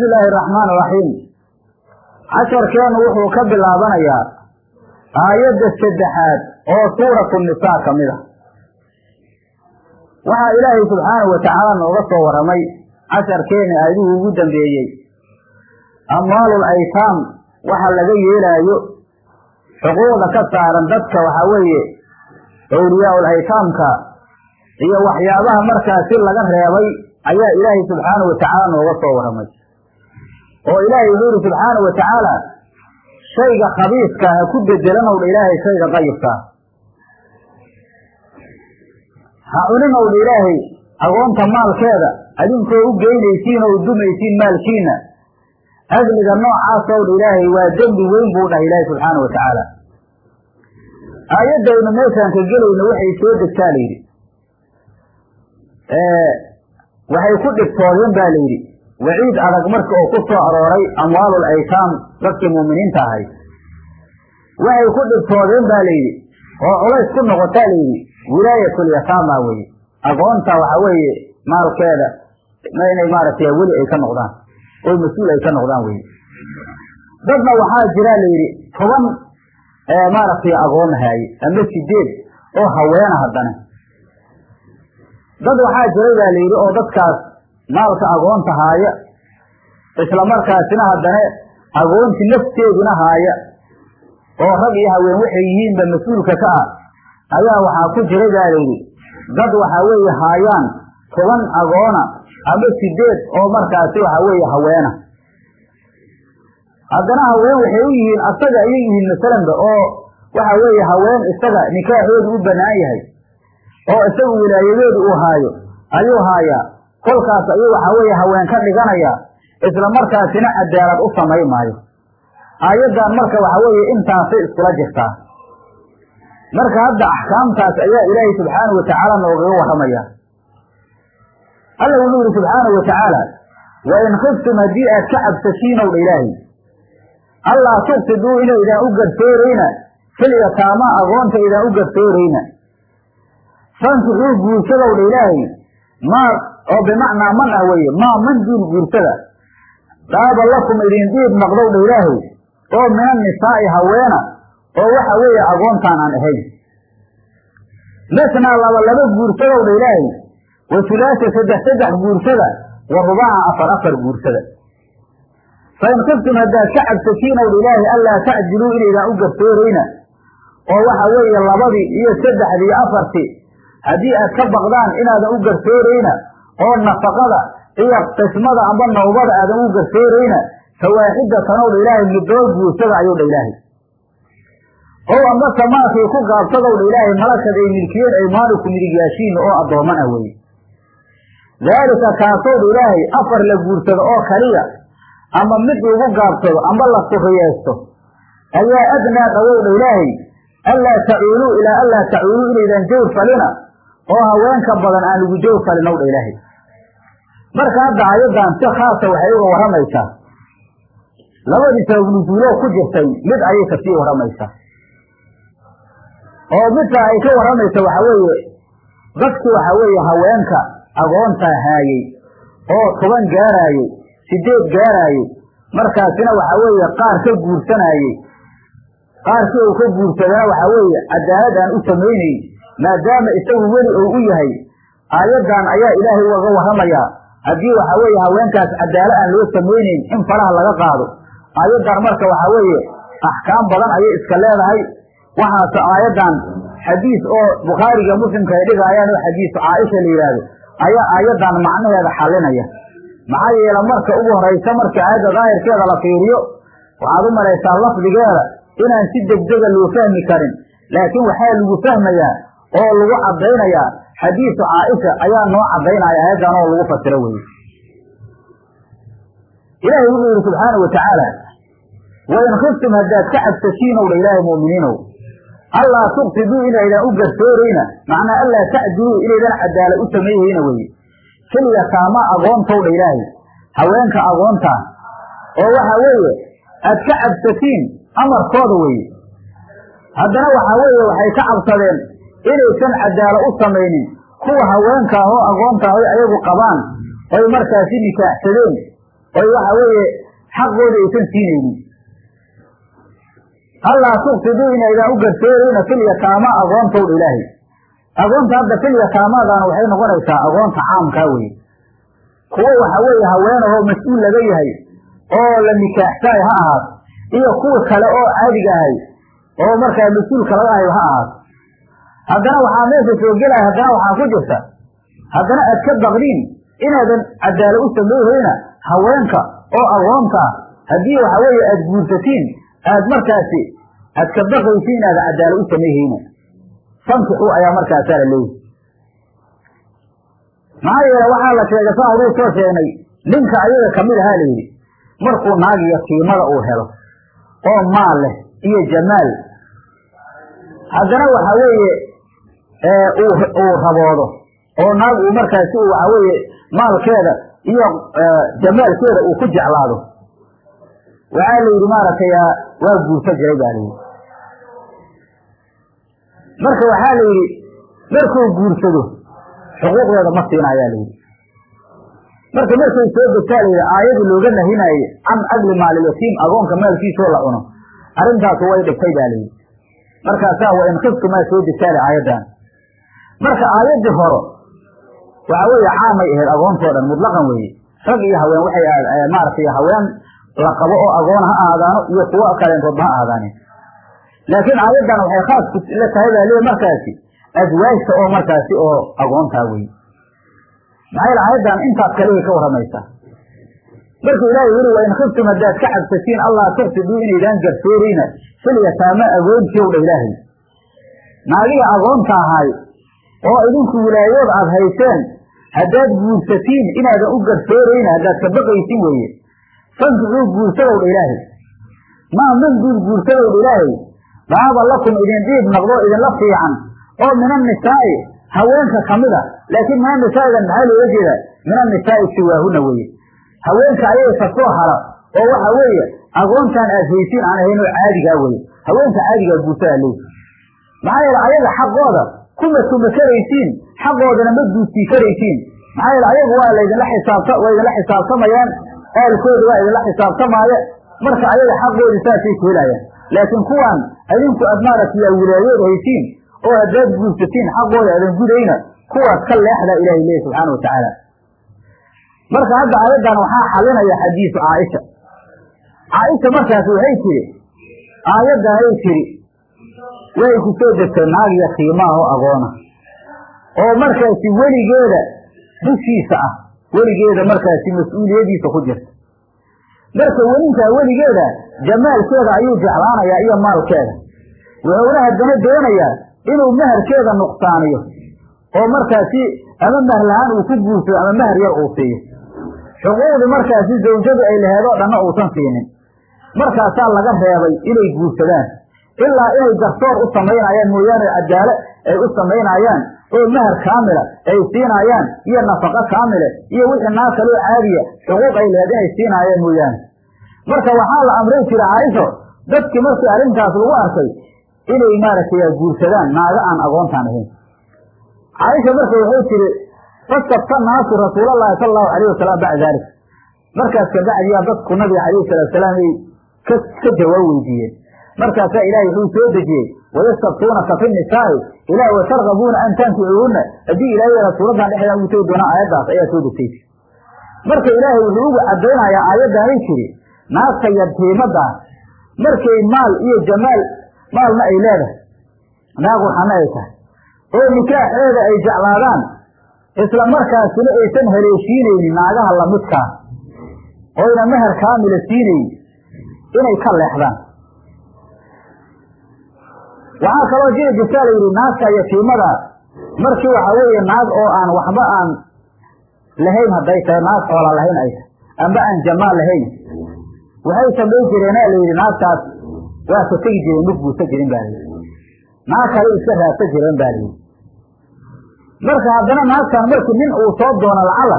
bismi illaahi araxmaan iraxiim casharkeennu wuxuu ka bilaabanayaa aayadda saddexaad oo suuratu nisaa ka mid ah. Waxaa ilaahay subxaanahu watacaala nooga soo warramay casharkeenni aayadihii ugu dambeeyey. Amwaalul aytaam waxa laga yeelaayo xuquuqda ka saaran dadka waxaa weeye awliyaa-ul aytaamka iyo waxyaabaha markaasi laga reebay ayaa ilaahay subxaanahu watacaala nooga soo warramay oo ilaahay wuxuu yihi subxaanahu watacaala shayga khabiiska ha ku bedelanowdha ilaahay shayga qayibkaa ha cuninowdha ilaahay agoonta maalkeeda adinkoo u geynaysiin oo dumaysiin maalkiina. Adliga noocaasowdha ilaahay waa dembi weyn buu dhahay ilaahay subxaanahu watacaala aayaddaynu meeshaan ka gelayno waxay soo degtaa layidhi waxay ku dhibtoodeen ba layidhi waciid adag marka oo ku soo arooray amwaalul aytaam dadkii muuminiinta ahay. Waxay ku dhibtoodeen ba layidhi oo culays ku noqotaa layidhi wilaayatul yataama weye agoonta waxa weeye maalkeeda inay maaragtay weli ay ka noqdaan oo mas'uul ay ka noqdaan weye dadna waxaa jiraa layidhi toban maaragtay agoon haaye ama sideed oo haweena haddana. Dad waxaa jiray baa layidhi oo dadkaas maalka agoonta haaya isla markaasina haddana agoonti nafteeduna haaya oo rag iyo haween waxay yihiinba mas'uulka ka ah ayaa waxaa ku jiray baa layidhi dad waxaa weeye haayaan toban agoona ama sideed oo markaasi waxaa weeye haweena. Haddana haween waxay u yihiin asaga ayay yihiin masalanba oo waxa weeye haween isaga nikaaxoodu u banaan yahay oo isagu wilaayadeedu uu haayo ayuu haayaa kolkaas ayuu waxaa weeye haween ka dhiganaya isla markaasina cadaalad u samay maayo. Aayaddan marka waxaa weeye intaasay iskula jirtaa marka hadda axkaamtaas ayaa ilaahay subxaanahu watacaala noogaga warramaya alla wuxuu yihi subxaanahu watacaala wa in khiftum haddii aad ka cabsatiinowdha ilaahay allaa tuqsiduu inaydaan u garsoorayna fil yataamaa agoonta aydaan u garsoorayna. Fankixuu guursadowdha ilaahay maa oo bimacnaa man ah weeye maa man duul guursada dhaaba lakum idin diib noqdowdha ilaahay oo min annisaa'i haweena oo waxa weeye agoontaan aan ahayn. Masnaa laba laba guursadowdha ilaahay wa sulaasa saddex saddex guursada wa rubaaca afar afar guursada. Fa in kiftum haddaad ka cabsatiinowdha ilaahay allaa tacdiluu inaydaan u garsoorayna oo waxa weeye labadii iyo saddexdii afartii haddii aad ka baqdaan inaadan u garsoorayna oo nafaqada iyo qismada amba nawbada aadan u garsoorayna fawaaxidatanowdha ilaahay midoo guursada ayuu dha ilaahay. Ow amba samaakii ku gaabsadowdha ilaahay malakad ay milkiyeen aymaaniku midigyaashiina oo addooman ah weye daalika kaasowdha ilaahay afar la guursado oo kaliya ama mid lagu gaabsado amba la suriyeesto ayaa adnaa dhawowdha ilaahay allaa tacuuluu ilaa allaa tacuuluu inaydan jawr falina oo haweenka badan aan lagu jawr falinowdha ilaahay. Marka hadda aayaddan si khaasa waxay uga warramaysaa labadii sabab nusuuloo ku jirtay mid ayay ka sii warramaysaa oo midka ay ka warramaysa waxa weeye dadki waxa weeye haweenka agoontaa haayey oo toban gaaraayey sideed gaaraayey markaasina waxa weeye qaar ka guursanaayey qaarkii uu ka guursadana waxa weeye cadaalad aan u samaynayn maadaama isagu weli ou u yahay aayaddan ayaa ilaahay ugaga warramayaa haddii waxa weeye haweenkaas cadaalo aan loo samaynayn in faraha laga qaado. Aayaddan marka waxa weeye axkaam badan ayay iska leedahay. Waxaase aayaddan xadiis oo bukhaariga muslimka ay dhigaayaan oo xadiisu caaisha la yidhaahdo ayaa aayaddan macnaheeda xalinaya maxaa yeele marka ugu horaysa marka aayadda daahirkeeda la fiiriyo waxaad u malaysaa lafdigeeda inaan si degdega loo fahmi karin. Laakiin waxaa lagu fahmayaa oo lagu caddaynayaa xadiisu caaisha ayaa noo caddaynaya aayaddan oo lagu fasiro weye ilaahay wuxuu yihi subxaanau watacaala wain khiftum haddaad ka cabsatiinowdha ilaahay mu'miniinow allaa tuqsiduu inaydaan u garsoorayna macnaa allaa tacdiluu inaydan cadaalad u sameeyhayna weye fil yataama agoontowdha ilaahay. Haweenka agoontaa oo waxa weeye aad ka cabsatiin amarkooda weeye. Haddana waxaa weeye waxay ka cabsadeen inaysan cadaalo u samaynin. Kuwa haweenka oo agoonta ay ayagu qabaan. Oy markaasi nikaaxsadeen oy waxa weeye xaqooda aysan siinaynin. Allaa tuqsiduu inaydaan u garsoorayna fil yataama agoontowdha ilaahay. Agoonta hadda fil yataamadan waxay noqonaysaa agoonta caamkaa weye kuwo waxa weeye haweenahoo mas'uul laga yahay oo la nikaaxsaay ha ahaat iyo kuwa kale oo caadiga ahay oo markaa mas'uulka laga ahay ha ahaat haddana waxaa meesha soo gelaya haddana waxaa ku jirta. Haddana aad ka baqdiin inaadan cadaalo u samayhayna haweenka oo agoonta ah. Haddii waxa weeye aada guursatiin aad markaasi aad ka baqaysi inaadan cadaalo u samayhayna fankixu ayaa markaasaa la leeyahy maxaa yeele waxaa la sheegay saa horuu soo sheegnay ninka ayaga ka mid ahaa la yidhi markuu naag iyo qiimada uu helo oo maal leh iyo jamaal. Haddana waxa weeye uu raboodo. Oo naag uu markaasi waxa weeye maalkeeda iyo jamaalkeeda uu ku jeclaado. Waxaa la yidhi maaragtay waa guursa jiray baa layidhi marka waxaa la yidhi markuu guursado xuquuqdeeda ma siina ayaa layidhi marka markay soo degtaa layidhi aayadii looga nahinaaye can agli maaliyatiim agoonka maalkiisoo la cuno. Arrintaasu way dhigtay baa layidhi markaasaa wa in kiftumaa soo degtaale aayaddan marka aayaddii horo waxa weeye caamay ahayd agoontoo dhan mutlaqan weeye. Rag iyo haween waxay maaragtay haween la qabo oo agoon ha ahaadaano iyo kuwo kaleentoodba ha ahaadaaneen laakiin aayaddan waxay khaas la tahay baa leey markaasi aswaajta oo markaasi oo agoontaa weye maxaa yeel aayaddan intaas kalihay ka warramaysaa. Markuu ilaahay yidhi wa in khiftum haddaad ka cabsatiin allah tuqsiduu inaydaan garsoorayna fil yataama agoontiyow dha ilaahay. Naagihii agoonta ahaay oo idinku wilaayadood aad hayseen haddaad guursatiin inaadan u garsoorayna haddaad ka baqaysin weeye. Fankixuu guursadow dha ilaahay. Maa min duul guursadow dha ilaahay. Daaba lakum idin dhiib noqdo idinla fiican. Oo min annisaa'i haweenka kamida laakiin min anisaa'idan maxaa looga jeedaa? Min annisaa'i siwaahuna weeye. Haweenka ayay ka soo hara. Oo waxa weeye agoontaan aad haysiin aan ahayn oo caadigaa weye haweenka caadigaa guursadaa leey maxaa yeele ayaga xaqooda kuma tuma karaysiin xaqoodana ma duudsii karaysiin maxaa yeele ayagu waa laydinla xisaabta waa idinla xisaabtamayaan aalkooda waa idinla xisaabtamaaya. Marka ayaga xaqoodii saasay ku helayaan. Laakiin kuwaan adinku aad maaragtay yaa wilaayadood haysiin oo haddaad guursatiin xaqooda aadan gudayna kuwaas ka leexdaa ilahay leeya subxaana watacaala marka hadda aayaddan waxaa xalinaya xadiisu caaisha caaisha markaas waxay tiri aayaddan ay tiri way ku soo degtay naag iyo qiimaah oo agoona. Oo markaasi weligeeda dushiisa ah weligeeda markaasi mas'uuliyadiisa ku jirta. Marka welinkaa weligeeda jamaalkeeda ayuu jeclaanayaa iyo maalkeeda. Wuxuuna haddana doonayaa inuu maharkeeda nuqsaaniyo oo markaasi ama mahar lahaan uu ku guursado ama mahar yar uu siiyo. Xuquuqdii markaasi zawjadu ay laheedoo dhanna uusan siinin. Markaasaa laga reebay inay guursadaan ilaa inay garsoor u samaynayaan mooyaane cadaalo ay u samaynayaan oo mahar kaamila ay siinaayaan iyo nafaqo kaamile iyo wixii naa kaloo caadiya xuquuq ay laheed inay siinaayaan mooyaane. Marka waxaa la amray jira caaisho dadkii markii arrintaas lagu arkay inay maaragtay guursadaan naaga aan agoontaan ahayn. Caaisha marka waxay tiri fastabta naasu rasuulalahi sala allahu alayh wasalam bacda dalik markaas kabacdiyaa dadku nabiga calayhi salaatusalaam ay ka jawaab weydiiyeen markaasaa ilahay wuxuu soo dejiyey wayastabtuunaka fi nisaa'i ilah watargabuuna an tankicuuhunna haddii ilaahay rasuuladan dhexdaa ugu tegi doonaa aayaddaas ayaa soo degtay. Marka ilaahay wuxuu ugu caddaynayaa aayaddaanay tiri naagta yatiimadda markay maal iyo jamaal maalna ay leedahay. Naag waxana ay tahay oo nikaaxeeda ay jeclaadaan isla markaasina aysan haleeshiinaynin naagaha lamidkaa oyna meher kaamila siinayn inay ka leexdaan waxaa kaloo jiri jirtaa la yidhi naagta yatiimada. Markii waxa weeye naag oo aan waxba aan lahayn hadday tahay naag xoola lahayn ay tahay amba aan jamaal lahayn. Waxay samayn jireena la yidhi naagtaas waa ka tegi jireen mid guursa jirin baa layidhi naag kale iska raadsa jireen baa layidhi marka haddana naagtan markii nin uu soo doono lacala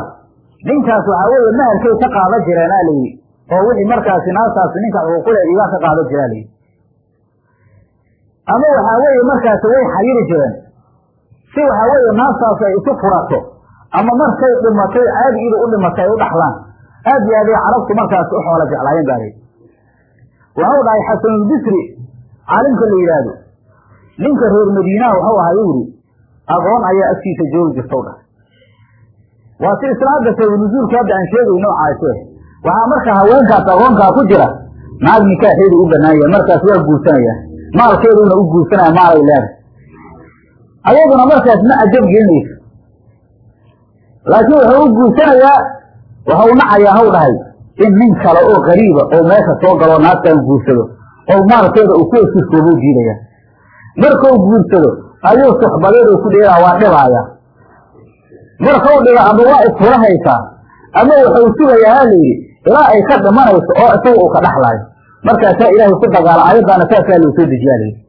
ninkaas waxaa weeye maharkay ka qaadan jireen a layidhi oo wixii markaasi naagtaasi ninka xuquuquleedii baa ka qaadan jira layidhi ama waxaa weeye markaasi way xayiri jireen. Si waxaa weeye naagtaas ay isu furato ama markay dhimatay caadigiida u dhimatay ay u dhaxlaan. Aad iyo aaday carabtu markaas u xoola jeclaayeen baa lii waxau dhahay xasanulbisri caalimka la yidhaahdo ninka reer madiinaha waxau ahay u yidhi agoon ayaa agtiisa joogi jirtau dhahay. Waa si isla hadda sabanusuulka hadda aan sheegayno caashe waxaa marka haweenkaas agoonkaa ku jira. Naag nikaaxeedu u banaanya markaas waa guursanaya maalkeeduna u guursanaya maalay leedahay. Ayaduna markaas ma ajab gelinayso. Laakiin wuxuu u guursanayaa waxau nacayaa haw dhahay in nin kale oo qariiba oo meesha soo galoo naagtaan guursado oo maalkeeda uu ku esirkoobuu diidaya markuu guursado ayuu suxbadeed ku dheeraa waa dhibaaya. Markau dhiba ama waa isfura haysaa ama wuxuu sugayaa ha layidhi ilaa ay ka dhimanayso oo isaga uu ka dhaxlaayo markaasaa ilaahay ku dagaala ayaddaana saasaa loo soo dejiyaa layidhi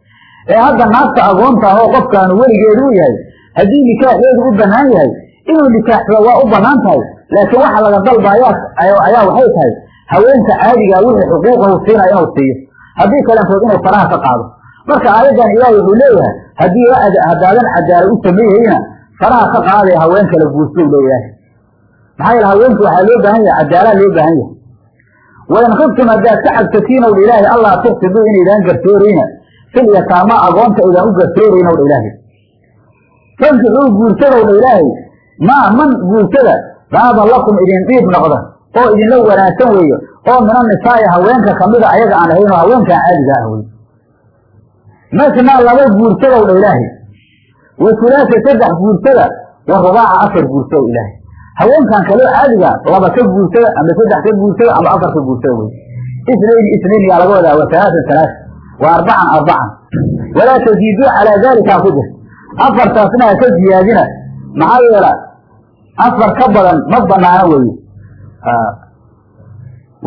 ee hadda naagta agoonta ah qofkaanu weligeedu u yahay haddii nikaaxeedu u bannaan yahay inuu nikaaxsado waa u bannaan tahay laakiin waxa laga dalbaayaa ayaa waxay tahay haweenka caadigaa wixii xuquuqahu siinaya inuu siiyo. Haddii kalentood inuu faraha ka qaado. Marka aayaddan ilaahay wuxuu leeyahay haddii haddaadan cadaala u sameeyeyna faraha ka qaadaya haween kala guursou leeyahay. Maxaa yeele haweenku waxaa loo baahan yahay cadaalaa loo baahan yahay wain khiftum haddaad ka cabsatiin owdha ilaahay allah tuqsiduu inaydaan garsoorayna fil yataama agoonta aydaan u garsoorayna owdha ilaahay fankixuu guursadowdha ilaahay maa man guursada daaba lakum idin dhiib noqda. Oo idinla wanaagsan weeyo. Oo mina nisaa'i haweenka kamida ayaga aan ahayn oo haweenkaa caadiga ah wey masnaa laba guursadowdha ilaahay wa sulaasa saddex guursada wa rubaaca afar guursadow ilaahay haweenkan kaloo caadiga laba ka guursada ama saddex ka guursada ama afar ka guursada wey isnayn isnayn yaa laga wadaa wa halaatan halaatan wa arbacan arbacan walaa taziiduu calaa dalikaa ku jir afartaasna ha ka ziyaadina maxaa yeela afar ka badan ma banaano weye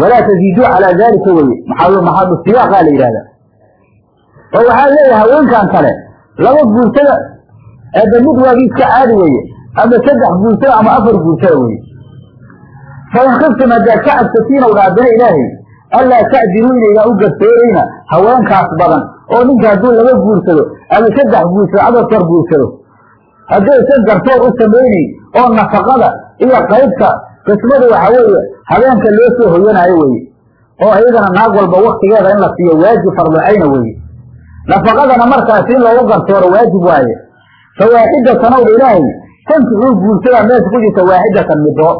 walaa taziiduu calaa dalika weye maxaadu siyaaqa la yidhahda oo waxaa leeyahay haweenkan kale laba guursada eeba mid waagi iska caadi weeye ama saddex guursada ama afar guursada weye fain khiftum haddaad ka cabsatiinow dhaadana ilaahay allaa tacdiluu inaydaan u garsoorayna haweenkaas badan oo ninka hadduu laba guursado ama saddex guursado ama afar guursado haddaysan garsoor u samaynayn oo nafaqada iyo qaybta qismadu waxa weeye habeenka loo soo hoyanaayo weye oo iyadana naag walba waktigeeda in la siiyo waajib fardulcayna weye nafaqadana markaasi in loogu garsooro waajib waaye fa waaxidatan owdha ilaahay tankixuu guursadaa meesha ku jirta waaxidatan midoo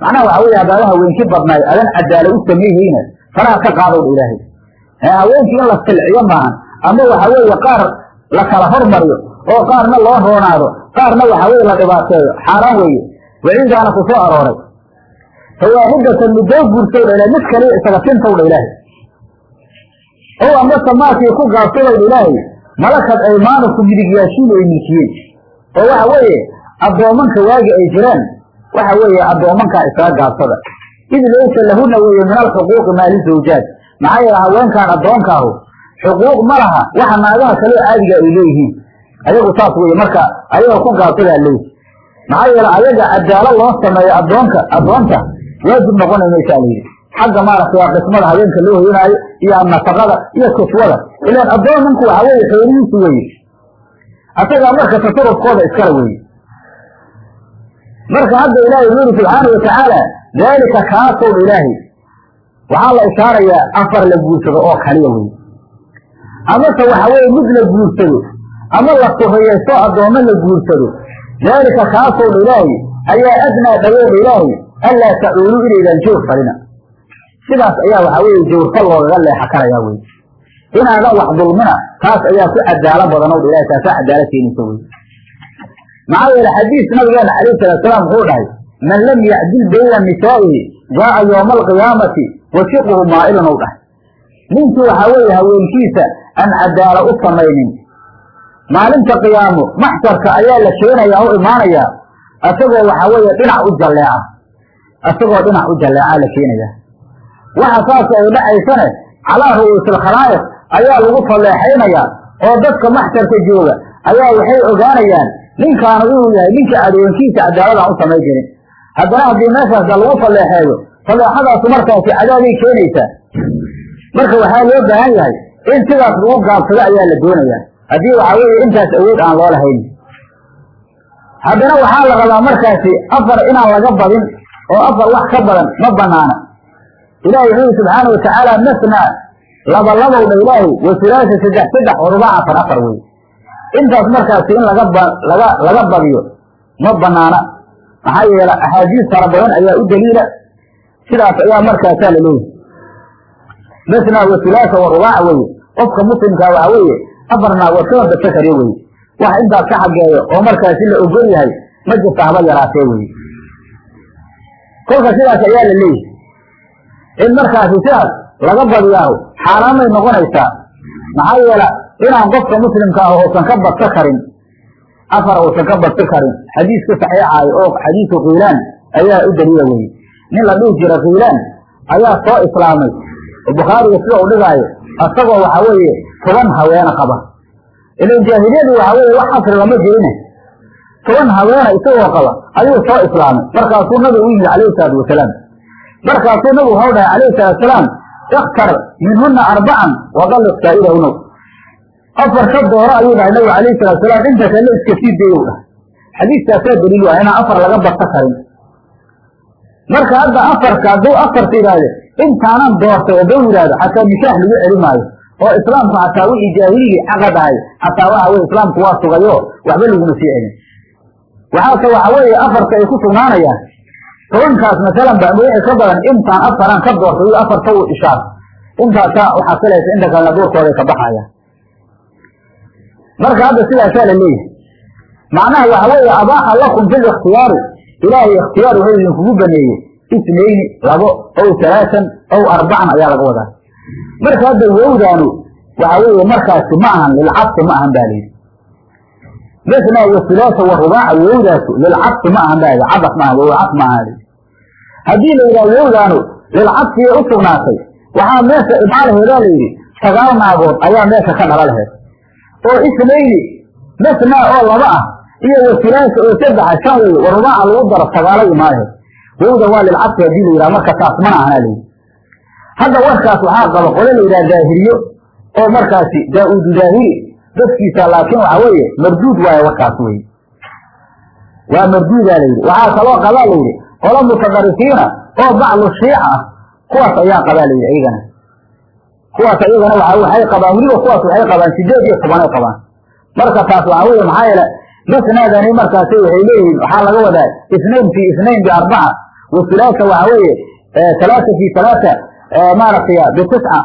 macnaha waxa weye haddaada haweenki badnaay adan cadaalo u sameeyeyna faraha ka qaadowdha ilaahay. Haweenkii in la silciyo maahan ama waxa weeye qaar la kala hormariyo oo qaarna loo roonaado qaarna waxa weye la dhibaateeyo. Xaaraan weeye waciidaana ku soo arooray. Fa waaxidatan midoo guursowdha ilahay mid kaliya isaga tintowdha ilaahay. Ow amase maakii ku gaabsadowdha ilaahay malakad aymaanuku midigyaashiinu ay milkiyeen oo waxa weeye addoomanka waagi ay jireen waxa weeye addoomankaa isaga gaabsada id laysa lahuna weeye min alxuquuqi maa lizawjaat maxaa yeele haweenkan addoonkaahu xuquuq ma laha waxa naagaha kaloo caadiga ay leeyihiin. Ayagu saas weye marka ayaga ku gaabsadaa leey. Maxaa yeele ayaga cadaalo loo sameeyo addoonka addoonta waajib noqonay maysaa layidhi xagga maaragtay qismada habeenka loo hoyanaayo iyo nafaqada iyo kiswada ilaan addoon ninku waxa weeye xoolihiisu weye asagaa marka tasarufkooda iskala weye marka hadda ilaahay wuxu yuri subxaana watacaala daalika kaasowdha ilaahay. Waxaa la ishaarayaa afar la guursado oo kaliya wey amase waxa weeye mid la guursado ama la surayaysto addoommo la guursado. Daalika kaasowdha ilaahay ayaa adnaa dhawowdha ilaahay allaa tacuulu inaydaan joog falina sidaas ayaa waxaa weeye jawrka loogaga leexa karayaa wey inaadan wax dulmina taas ayaa ku cadaalo badanowdha ilahay taasaa cadaalo keenaysa wey maxaa yeele xadiis nabigeena calayh salaatusalaam wuxuu dhahay man lam yacdil bayna nisaa'ihi jaa'a yowma alqiyaamati wa shiquhu maa'ilun ou dhahay. Ninkii waxaa weeye haweenkiisa aan cadaalo u samaynin. Maalinta qiyaamo maxsarka ayaa la keenayaa o imaanayaa isagoo waxaa weeye dhinac u jalleeca. Isagoo dhinac u jalleecaa la keenayaa. Waxa saas ay dhacaysane calaa ru'uusil khalaa'iq ayaa lagu falleexaynayaa oo dadka maxsarka jooga ayaa waxay ogaanayaan ninkaanu inuu yahay ninka adoonkiisa cadaaladaan u samay jirin haddana haddii meeshaasa lagu falleexeeyo falleexadaasu markaasi cadaabay keenaysaa. Marka waxaa loo baahan yahay in sidaas lagu gaabsado ayaa la doonayaa. Haddii waxaa weeye intaas awood aan loo lahayn. Haddana waxaa la rabaa markaasi afar inaan laga badin oo afar wax ka badan ma banaana ilahi wuxuu yihi subxaana watacaala masna laba labowdha ilaahay wa sulaasa saddex saddex wa rubaac afar afar wey intaas markaasi in laga laga laga badiyo ma banaana. Maxaa yeele axaadiis fara badan ayaa u daliila. Sidaas ayaa markaasaa la leeyahy masna wa sulaasa wa rubaac weye qofka muslimkaa waxa weeye afarna waa ka wada sakariyo weye wax intaas ka xageeyo oo markaasi la ogol yahay ma jirta haba yaraatee weye kolka sidaas ayaa la leeyahay. In markaasi sidaas laga badiyaaho xaaraamay noqonaysaa. Maxaa yeela inaan qofka muslimka ah uusan ka badsa karin afar uusan ka badsi karin xadiiska saxiixaay oo xadiisu kiilaan ayaa u daliila weye nin la dhihi jira kiilaan ayaa soo islaamay bukhaariga sida u dhigaayo isagoo waxa weeye toban haweene qaba. Ilan jaahiliyadu waxa weye wax xasri lama jirine. Toban haweena isagoo qaba ayuu soo islaamay. Markaasuu nabigu u yimi calayhi salaatu wasalaam markaasuu nabigu waxau dhahay calayhi salaatu wasalaam ikhtar minhuna arbacan wadalliq saa'irahuna afar ka dooro ayuu dhahay nabigu calayhi salatu wasalaam inta kale iska sii dayow dhahay. Xadiiskaasaa daliil waa inaan afar laga badsa karin marka hadda afarka hadduu afarta yidhaahde intaanan doortay hadduu yidhahdo xataa nikaax lagu celi maayo oo islaamku xataa wixii jaahiligii caqad ahay xataa waxa weye islaamku waa sugayo waxba laguna sii celin. Waxaase waxa weeye afarka ay ku sugnaanayaan tobankaas masalan ba wixii ka badan intaan afaran ka doortay afarta uu ishaar intaasaa uxasilaysa inta kalena duurkooday ka baxaya marka hadda sidaasaa la leeyahay. Macnaha waxa weeye abaaxa lakum fi likhtiyaari ilaahay ikhtiyaar wuxuu idinkugu baneeyey isnayni labo ow talaatan ow arbacan ayaa laga wadaa. Marka hadda wowdaanu waxa weeye markaasi ma ahan lilcabsi ma ahan ba layidhi masna wa sulaasa wa rubaaca wowdaasu lilcabsi ma ahan ba layidhi cabas maaha wow cabs ma ahan. Layidhi haddii la yidhaha wowdaanu lilcabsiyay u sugnaatay waxaa meesha ibcalaheedaa la yidhi sagaal naagood ayaa meesha ka dhala laheed oo isnayni masna oo laba ah iyo wasulaasa oo saddexa shan wey wa rubaaca lagu daro sagaalo imaahe wowda waa lilcabsi haddii la yidhaha marka taas mana ahana layidhi hadda warkaas waxaa qaba qole la yidhaha daahiriyo oo markaasi daa-uudu daahiri dadkiisa laakiin waxa weeye marduud waaye warkaas wey waa marduudaa la yidhi. Waxaa kaloo qabaa la yidhi qolo mutadarisiina oo baclu shiica ah kuwaas ayaa qabaa la yidhi iyagana kuwaas iyagana waxay qabaan weliba kuwaas waxay qabaan sideed iyo tobanay qabaan. Marka taas waxaa weeye maxaa yeele masnaadani markaasi waxay leeyihiin waxaa laga wadaa isnayn fi isnayn biarbaca wasulaasa waxa weeye talaata fi talaata maaragtay bitisca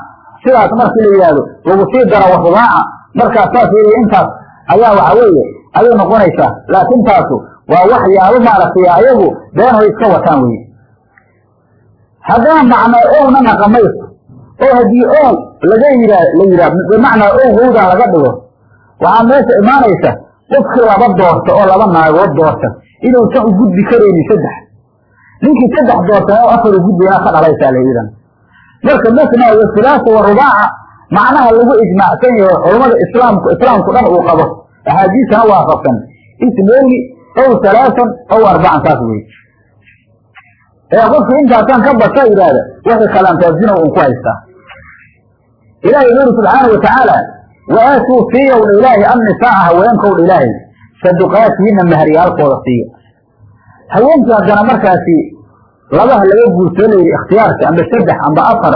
sidaas markii la yidhaahdo lagu sii daro warubaaca markaas saas yii intaas ayaa waxa weeye ayay noqonaysaa. Laakiin taasu waa waxyaabo maaragtay ayagu beenhoy iska wataan weye haddana macnaa owna naqamayso oo haddii ow laga yidhaa la yidhaah bimacnaa ow howdan laga dhigo waxaa meesha imaanaysa qofkii laba doorta oo laba naagood doorta. Inuusan u gudbi karaynin saddex. Ninkii saddex doorta oo afar u gudbayna ka dhalaysaa la idan marka masna wa sulaasa wa rubaaca macnaha lagu ijmaacsan yahay culammada islaamku islaamku dhan uu qabo axaadiisana waafaqsan isnayni ow halaasan ow arbacan saas wey ee qofkii intaasaan ka basa yidhaahda waxay kalaantaasina un ku haystaa ilahi wuxu uri subxaana watacaala wa aatuu siiyowdha ilaahi annisaaa haweenkowdha ilaahay saduqaatihinna maharyaalkooda siiya haweenkii haddana markaasi labaha laga guursado layidhi ikhtiyaarka amba saddex amba afar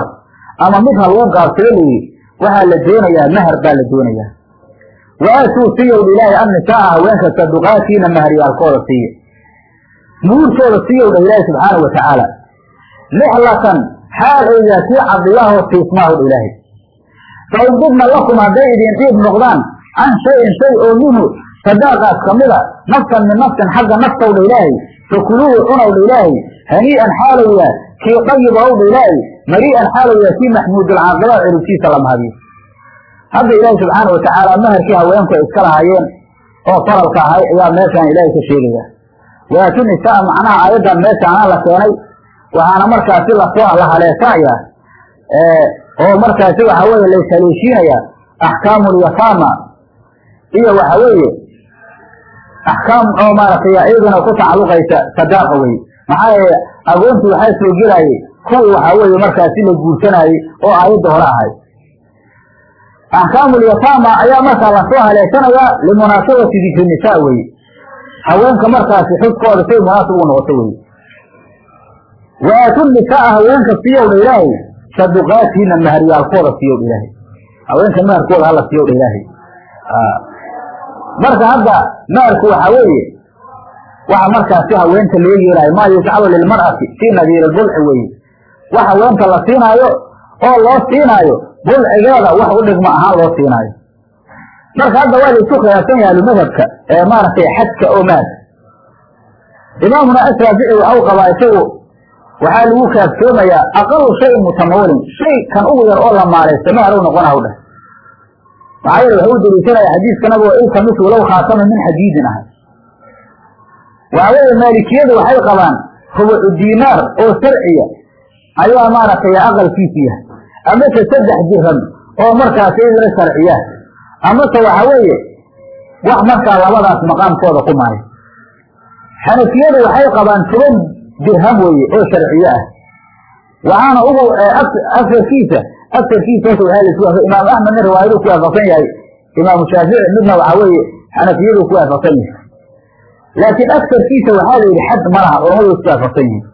ama mid ha lagu gaabsado layidhi waxaa la doonayaa mahar baa la doonayaa wa aatuu siyowdha ilaahi annisaaa haweenka saduqaatihinna maharyaalkooda siiya muhuurkooda siyowdha ilaahi subxaana wa tacaala lixlatan xaal aygaa sii cadiyahoo tiismaahowdha ilaahay fain dibna lakum hadday idin dhiib noqdaan can shayin shay oo minhu sadaaqaas kamida nafsan min nafsin xagga naftowdha ilaahay fakuluuhu cunowdha ilaahay hanii'an xaalowya kii dayibowdha ilaahay marii'an xaalowya kii maxmuudulcaaqibaa ciribtiisa la mahadiyo. Hadda ilaahi subxaana watacaala maharkii haweenku ay iska lahaayeen oo faralka ahay ayaa meeshaan ilaahay ka sheegaya. Waaatu nisaa macnaha aayaddan meeshaana la keenay waxaana markaasi la soo la haleesanayaa oo markaasi waxa weeye layshaleeshiinaya axkaamulyasaama iyo waxa weeye axkaam oo maaragtay iyaduna ku tacalluqaysa sadaaqa weye maxaa yeele agoontu waxaa soo gelayay kuwii waxa weeye markaasi la guursanayey oo aayadda hore ahay axkaamulyasaama ayaa markaa la soo haleeshanayaa limunaasabati dikri nisaa weye haweenka markaasi xuskooda say munaasib u noqoto weye waaatu nisaa haweenka siyowdha ilaahay saduqaatiina maharyaalkooda siyowdha ilaahay. Haweenka maharkooda hala siyowdha ilaahay. Marka hadda maharku waxaa weeye waxa markaasi haweenta loo yeelaayo maa yujcalu lilmar'ati fii nadiiri bulci weeye. Wax haweenta la siinaayo oo loo siinaayo bulcigeeda wax u dhigma ahaan loo siinaayo. Marka hadda waa laysu khilaafsan yahay madhabka ee maaragtay xadka oo maad. Imaamuna ashaafici waxau qabaa isagu waxaa lagu kaaftoomayaa aqalu shayin mutamawilin shay kan ugu yar oo la maaleysta mahar u noqona hawdheh maxaa yeele waxuu deliishanaya xadiiska nabigo iltamisu low khaatama min xadiidin ahay. Waxa weeye maalikiyadu waxay qabaan rubucu diinaar oo sharciya. Ayaa maaragtay aqalkiisu yahay. Amase saddex dirham oo markaas iyadana sharciya. Amase waxa weeye wax markaa labadaas maqaamkooda ku maayo xanafiyadu waxay qabaan toban dirham weeye oo sharciye ah. Waxaana ugu afarkiisa afarkiisa horta waxaa la isku waafaq imaam axmedna riwaayaduu ku waafaqsan yahay. Imaamu shaafici midna waxa weeye xanafiyadu ku waafaqsan yahay. Laakiin afarkiisa waxaa la yidhi xad ma culamadu isku waafaqsan yihiin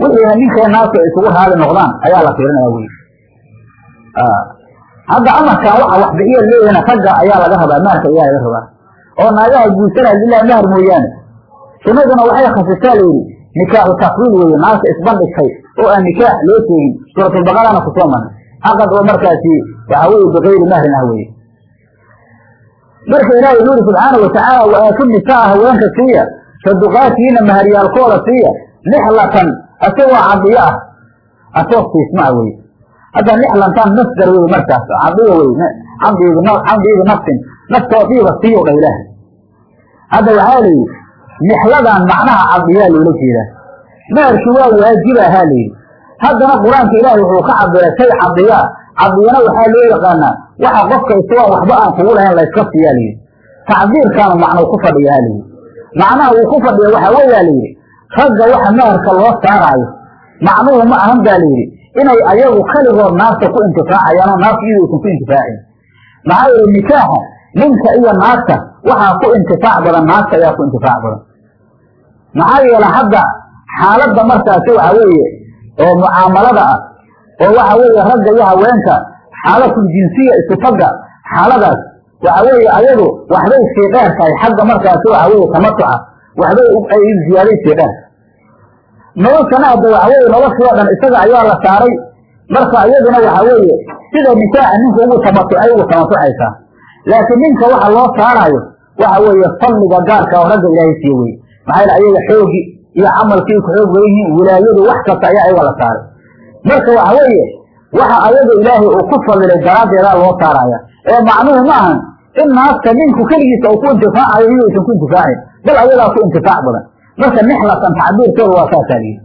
wixii ninkee naasu ay isugu raali noqdaan ayaa la fiirinaya wey hadda amarkan waxa wax leeyahna ragga ayaa laga rabaa maharka ayaa laga rabaa. Oo naagaha guursanaya lilah mahar mooyaane. Sunnaduna waxay khasisaa layidhi nikaaxu tafwiil weeye naagta isbandhigtay oo aan nikaax loo teegin suuratulbaqarana ku soo marnay caqad oo markaasi waxa weye bikayri mahrin ah weye marka ilaahay wuxu uri subxaana watacaala wa aatu nisaa haweenka siiya saduqaatiina maharyaalkooda siiya lixlatan asagoo cadiyo ah. Asoo siisma ah weye hadda lixlantan masdar wey markaas cadiyo wey camdiidu nafsin naftoodiiba siiyow dha ilaahay. Hadda waxaa la yidhi nixladan macnaha cadiyaa loola jeedaa. Maharki waa waajiba ahaa la yidhi haddana qur'aanka ilaahay wuxuu ka cabiray shay cadiyaa cadiyana waxaa loo yaqaanaa waxa qofka isagoon waxba aan kugu lahayn layska siiyaa layidhi tacbiirkaanu macnuu ku fadhiyaa layidhi macnaha uu ku fadhiya waxaa weeyaa layidhi ragga waxa maharka loo saaraayo. Macnuhu ma ahan baa layidhi inay ayagu kaligood naarta ku intifaacayaan oo naarta iyada aysan ku intifaacin. Maxaa yeele nikaaxa ninka iyo naagta waxaa ku intifaac badan naagta ayaa ku intifaac badan maxaa yeele hadda xaaladda markaasi waxa weeye oo mucaamalada ah oo waxa weeye ragga iyo haweenka xaalatul jinsiya isufagga xaaladaas waxa weeye ayadu waxbay sii dheer tahay. Xagga markaasi waxa weeye tamatuca waxbay ay ziyaaday sii dheer. Noloshana hadda waxa weeye noloshii oo dhan isaga ayaa la saaray. Marka iyaduna waxa weeye sida nikaaxa ninka ugu tamatucay ugu tamatucaysaa laakiin ninka waxa loo saaraayo waxa weeye fadliga gaarka oo ragga ilaahay siiye weye maxaa ayaga xoogi iyo camalkii ku xoog badan yihiin wilaayadu wax kasta ayaa ayaga la saaray. Marka waxa weeye waxa ayaga ilaahay uu ku fadilay daraaddeedaa loo saaraya. Ee macnuhu ma ahan in naagta ninku keligiisa uu ku intifaacayo iyaysan ku intifaacin bal ayagaa ku intifaac badan. Marka nixlatan tacbiirkooda waa saasaa liyi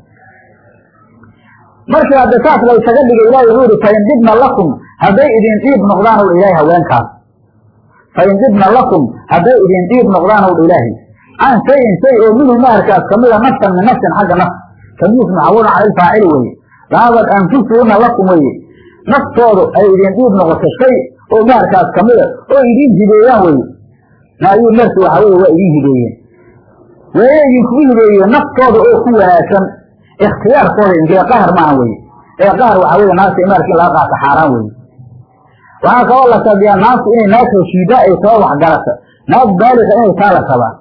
markii hadda saas laysaga dhigay ilahi wuxuu ihi fain dibna lakum hadday idin dhiib noqdaan ow ilaahi haweenkaas. Fain dibna lakum hadday idin dhiib noqdaan ow ilaahi can shayin shay oo minhu maharkaas kamida nafsan min nafsin xagga nafs tamyiis muxawalun cala ilfaacili weye laabad anfusuhuna lakum weye naftoodu ay idin dhiib noqoto shay oo maharkaas kamida oo idin hibeeyaan weye naayuu marki waxa weye waa idin hibeeyeen weeye idinkugu hibeeyeen naftooda oo ku wanaagsan ikhtiyaarkooda inkee qahar maaha weye ee qahar waxa weye naagta imaarka in laga qaato xaaraan weye waxaa kaloo la sabiyaa naagtu inay naag rashiida ay soo waxgarata naag baaliga inay taa la sabaa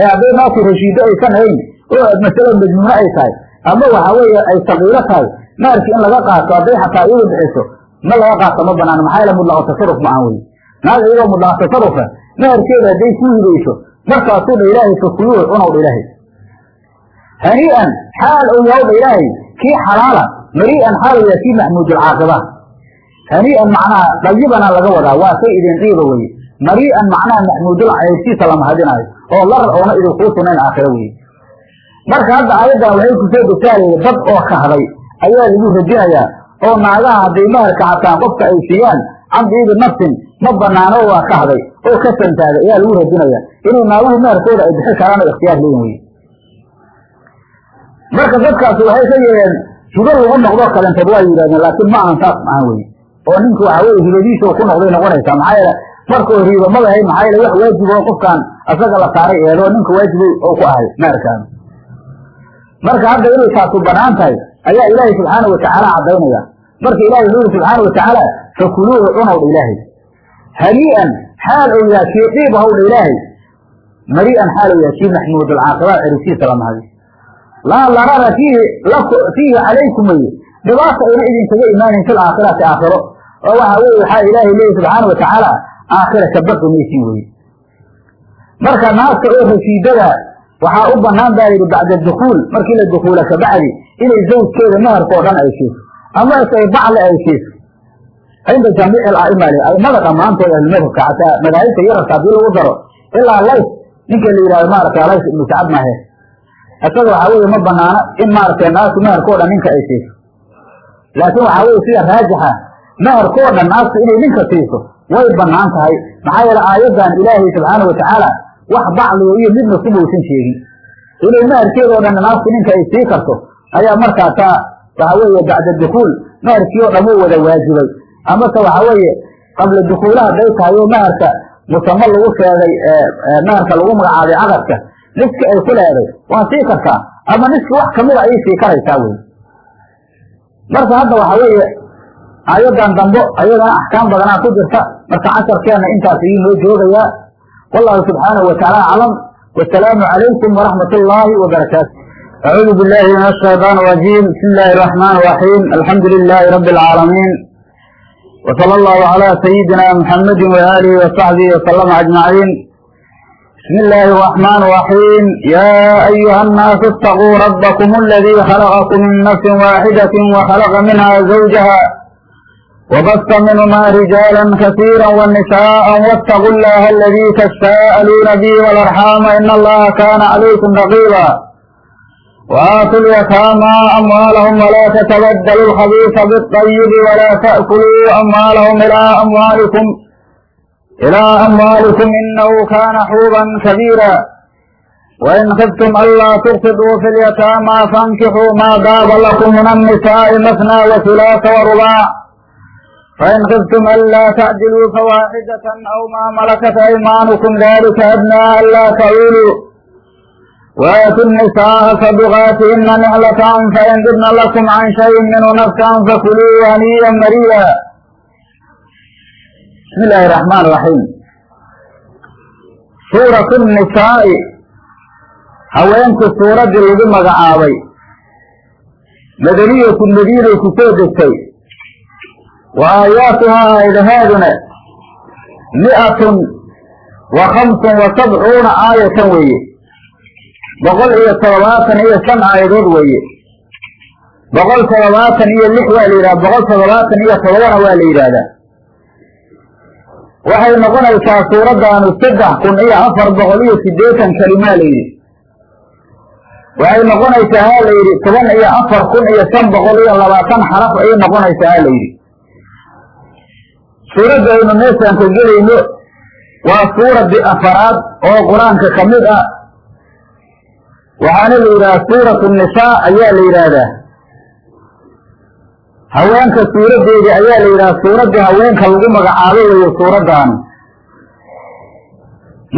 ee hadday naagtu rashiido aysan hayn oo masalo majnuuno ay tahay ama waxa weeye ay saqiiro tahay maarki in laga qaato hadday xataa iyadu bixiso ma laga qaato ma banaano maxaa yaele mudlaqa tasaruf ma ahan weye. Naag iyadoo mudlaqa tasarufa maharkeeda hadday ku hibayso markaasuu dha ilaahay fakuluuhu cunow dha ilaahay. Hanii'an xaal ou yahow dha ilaahay kii xalaala marii'an xaal yaa kii maxmuudulcaaqiba hanii'an macnaha dayibana laga wadaa waa say idin dhiiba weye. Marii'an macnaha maxmuudul ceybtiisa la mahadinaayo oo lar oona idinkuu sunayn aakhiro weye marka hadda aayaddan waxay ku soo degtaalayay dad oo kahday ayaa lagu radinayaa oo naagaha hadday maharka xataan qofka ay siiyaan camdiibi nafsin ma banaano waa kahday oo ka santaaday ayaa lagu radinaya inay naaguhu maharkooda ay bixi karaan ikhtiyaar leeyin weye marka dadkaasi waxay ka yeedheen hibo lagu noqdo kalentood waa yidhahdeen laakiin ma ahan saas maahan weye oo ninku waxa weye hibadiisa ku noqday noqonaysaa maxaa yeele markuu riibo madahay maxaa yeele wax waajib oo qofkaan asaga la saaray eedoo ninka waajib oo ku ahay maarkaan marka hadda inay taasu bannaan tahay ayaa ilaahay subxaana watacaala caddaynaya. Marka ilahay wuxuu yiri subxaana watacaala fakuluuhu cunowdha ilaahay. Hanii'an xaal ou yaashiye dhiib howdha ilaahay. Mari'an xaal ou yaashiye maxmuud alcaaqibaa ciribtiisa la mahadi laa larara fiihi fiihi calaykum weye dhibaata ayna idinkaga imaanin fil aakhirati aakhiro. Oo waxa weye waxaa ilaahay leeyahy subxaana watacaala aakhira ka baqi maysin marka naagta oo rashiidada waxaa u banaan baa yidhi bacda dukuul. Markii la dukuula kabacdi inay zawjkeeda meherka oo dhan ay siiso. Ama ay bacle ay siiso. Cinda jamiici ala'ima le aimada dhammaantood ahlumadhabka xataa madaahibta yararka haddii lagu daro ilaa lays ninka la yidhahdo maaragta lays ibnu sacad mahe. Isaga waxaa weye ma banaana in maaragtay naagtu meherka o dhan ninka ay siiso. Laakiin waxaa weye sida raajixa meherka oo dhan naagtu inay ninka siiso way bannaan tahay. Maxaa yeele aayaddan ilaahay subxaana watacaala wax bacliga iyo midna kumausan sheegin. Inay meherkeeda o dhan naagtu ninka ay sii karto ayaa markaasaa waxa weeye bacda dukuul meherkii oo dhan wuu wada waajibay. Amase waxa weeye qabla dukuulaha haday tahay oo meherka musamo lagu sheegay meherka lagu magacaabay caqadka niski ay ku leeday waa sii kartaa. Ama niski wax kamida ayay sii karaysaa wey marka hadda waxa weeye aayadan dambo ayadana axkaam badanaa ku jirta. Marka casharkeena intaas ayuu noo joogayaa wallahu subxaanahu wataala aclam wasalaamu calaykum waraxmat ullaahi wabarakaatu acuudu billahi min ashayطaan الرajiim bismi illaahi الرaxmaan الرaxiim alxamdu lilaahi rabi اlcaalamiin wsala allahu calى sayidina muxamadi waalihi wasaxbihi wasalama ajmaciin bismi illaahi الرaxmaan الرaxiim ya ayuha الnaasu اtaquu rabakm aladii khalaqakum min nafsi waaxidaة وkhalaqa minha zawjaha وبث منهما رجالا كثيرا ونساء واتقوا الله الذي تساءلون به والأرحام إن الله كان عليكم رقيبا وآتوا اليتامى أموالهم ولا تتبدلوا الخبيث بالطيب ولا تأكلوا أموالهم إلى أموالكم إلى أموالكم إنه كان حوبا كبيرا وإن خفتم ألا تقسطوا في اليتامى فانكحوا ما داب لكم من النساء مثنى وثلاث ورباع fain kiftum anlaa tacdiluu fawaaxidatan aw maa malakat aymaanukum dalika adnaa anlaa taciiluu waatu nisaa'a saduqaatihina nixlatan fain tibna lakum can shayin minhu nafkan fakuluu haniyan mariya bismi illaahi raxmaan raxiim suuratu nisaa'i haweenku suuraddii lagu magacaabay madaniyatu madiinay ku soo degtay wa aayaatuhaa aayadahaaduna mi'atun wa khamsun wa sabcuuna aayatan weeye boqol iyo toddobaatan iyo shan aayadood weeye boqol toddobaatan iyo lix waa la yidhaha boqol toddobaatan iyo toddobana waa la yidhaahdaa waxay noqonaysaa suuraddaanu saddex kun iyo afar boqol iyo siddeetan kelimaa la yidhi waxay noqonaysaa ha la yidhi toban iyo afar kun iyo shan boqol iyo labaatan xaraf ayay noqonaysaa ha la yidhi suuradda aynu meeshaan ka gelayno waa suuradii afaraad oo qur'aanka ka mid ah. Waxaana la yidhaha suuratu nisaa ayaa la yidhaahdaa. Haweenka suuradeedi ayaa la yidhaha suuraddii haweenka lagu magacaabo weeye suuraddaani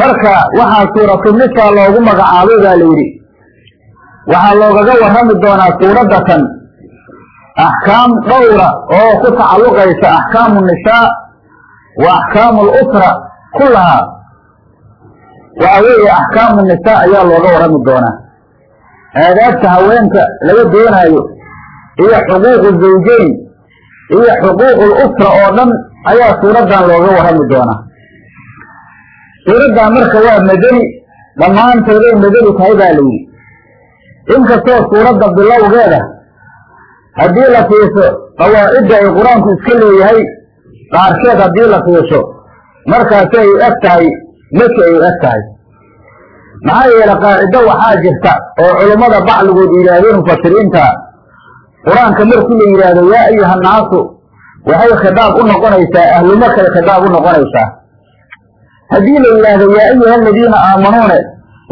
marka waxaa suuratu nisaa loogu magacaabay baa la yidhi. Waxaa loogaga warrami doonaa suuraddatan axkaam dhowra oo ku tacalluqaysa axkaamu nisaa wa axkaamu alusra kullahaa waxa weeye axkaamu nisaa ayaa looga warrami doonaa. Aadaabta haweenka laga doonaayo iyo xuquuqu zawjeyn iyo xuquuqu lusra oo dhan ayaa suuraddan looga warrami doonaa. Suuraddan marka waa madani dhammaantooday madani tahay baa la yidhi. Inkastoo suuradda bilowgeeda haddii la fiiso qawaacidda ay qur'aanku iska leeyahay qaarkeed haddii la fiiso markaasi ay eg tahay maki ay eg tahay. Maxaa yeele qaacido waxaa jirta oo culummada bacligood yidhaahdeen mufasiriinta qur'aanka markii la yidhaahdo yaa ayuha naasu waxay khidaab u noqonaysaa ahlumakay khidaab u noqonaysaa. Haddii la yidhaahdo yaa ayuha aladiina aamanuune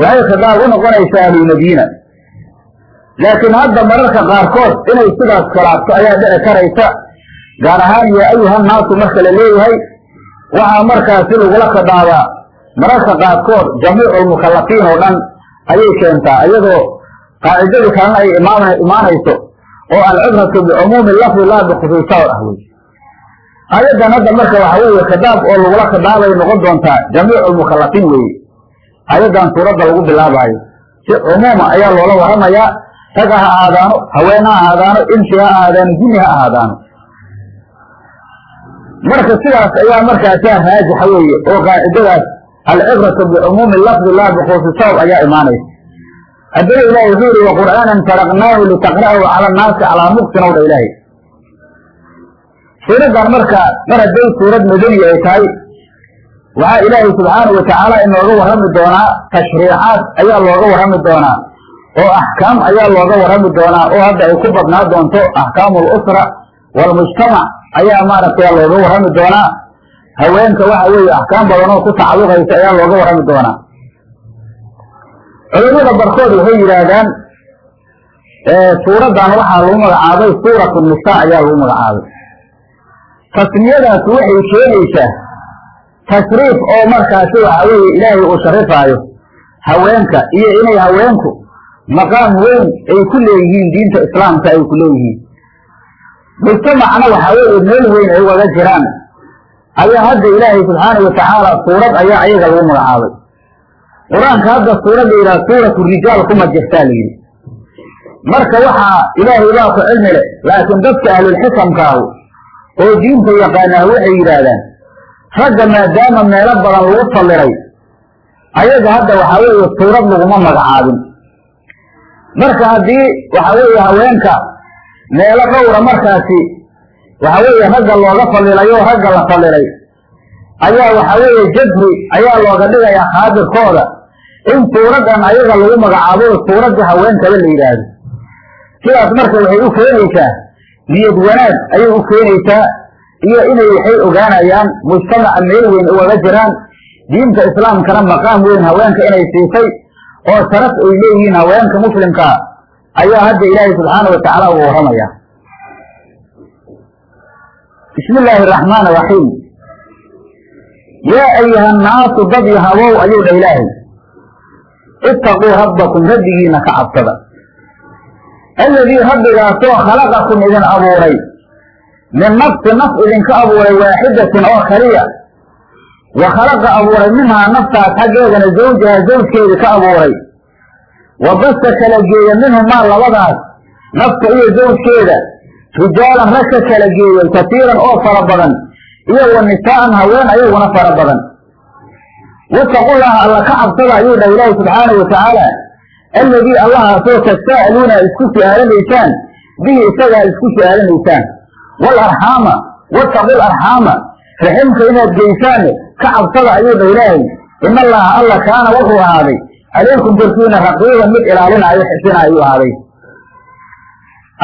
waxay khidaab u noqonaysaa ahlulmadiina laakiin hadda mararka qaarkood inay sidaas khilaafto ayaa dhici karaysa gaar ahaan yaa ayuha naasu marka la leeyahay waxaa markaasi lagula khidaabaa mararka qaarkood jamiicu lmukallafiin oo dhan ayay keentaa iyadoo qaacidadii kalena ay imaanayso oo alcibratu bicumuumi lafdi laa bikhusuusaad ah wey ayadan hadda marka waxa weeye khidaab oo lagula khidaabay noqon doontaa jamiicu lmukhalafiin weeye. Ayadan suuradda lagu bilaabaayo si cumuuma ayaa loola waramayaa rag ha ahaadaano haween ha ahaadaano insi ha ahaadaano jinni ha ahaadaano marka sidaas ayaa markaasaa raajixa weeye oo qaacidadaas alcibratu bicumuumi lafdi laa bikhusuusi sabab ayaa imaanaysa. Haddana ilahi wuxuu yihi waqur'aanan faraqnaahu litaqra'ahu cala annaasi calaa muktin owdha ilaahay. Suuraddan marka mar hadday suurad madani ay tahay waxaa ilaahay subxaanau watacaala inooga warrami doonaa tashriicaad ayaa looga warrami doonaa oo axkaam ayaa looga warrami doonaa oo hadda ay ku badnaa doonto axkaamu alusra waalmujtamac ayaa maaragtay looga warrami doonaa? Haweenka waxa weeye axkaam badan oo ku tacalluqaysa ayaa looga warrami doonaa. Culamada barkood waxay yidhaahdaan suuraddan waxaa lagu magacaabay suuratu nisaa ayaa lagu magacaabay. Tasmiyadaasi waxay keenaysaa tashriif oo markaasi waxa weeye ilaahay uu sharifaayo. Haweenka iyo inay haweenku maqaam weyn ay ku leeyihiin diinta islaamka ay ku leeyihiin mujtamacna waxaa weeye meel weyn ay ugaga jiraan. Ayaa hadda ilaahay subxaanau watacaala suurad ayaa ayaga lagu magacaabay. Qur'aanka hadda suurad la yidhaha suuratu rijaal kuma jirtaa la yidhi. Marka waxaa ilaahay baa ku cilmi leh laakiin dadka ahlulxikamkaahu oo diinta yaqaanaa waxay yidhaahdaan ragga maadaama meelo badan lagu salliray ayaga hadda waxaa weeye suurad laguma magacaabin. Marka haddii waxa weeye haweenka meelo dhowra markaasi waxa weeye ragga looga fallilayo ragga la fallilay ayaa waxa weeye jabri ayaa looga dhigayaa khaadirkooda in suuraddan ayaga lagu magacaabo suuraddii haweenkaba la yidhaahdo. Sidaas marka waxay u keenaysaa niyad wanaag ayay u keenaysaa iyo inay waxay ogaanayaan mujtamaca meel weyn ugaga jiraan diinta islaamkana maqaam weyn haweenka inay siisay oo sharaf ay leeyihiin haweenka muslimkaa ayaa hadda ilaahay subxaana watacaala uga warramaya bismi illaahi araxmaan araxiim yaa ayuha annaasu dad yahabow ayuu dha ilaahay. Ittaquu rabbakum rabbigiina ka cabsada. Alladii rabbigaasoo khalaqakum idin abuuray. Min nafsi naf idinka abuuray waaxidatin oo kaliya. Wa khalaqa abuuray minhaa naftaas xaggeedana zawjaha zawjkeedii ka abuuray wa basta kala geeya minhumaa labadaas. Nafta iyo zawjkeeda rijaalan rag ka kala geeyey katiiran oo fara badan. Iyo wa nisaa'an haween ayaguna fara badan. Wattaqullaha alla ka cabsada ayuu dhah ilaahi subxaanahu watacaala alladii allahaasoo tasaa'aluuna isku su'aalanaysaan bihi isagaa isku su'aalanaysaan waalarxaama wattaqu larxaama raximka inaad geysaane ka cabsada ayuu dha ilaahay. In allaha alla kaana wuxuu ahaaday calaykum korkiina raqiiban mid ilaalinaayo xisina ayuu ahaaday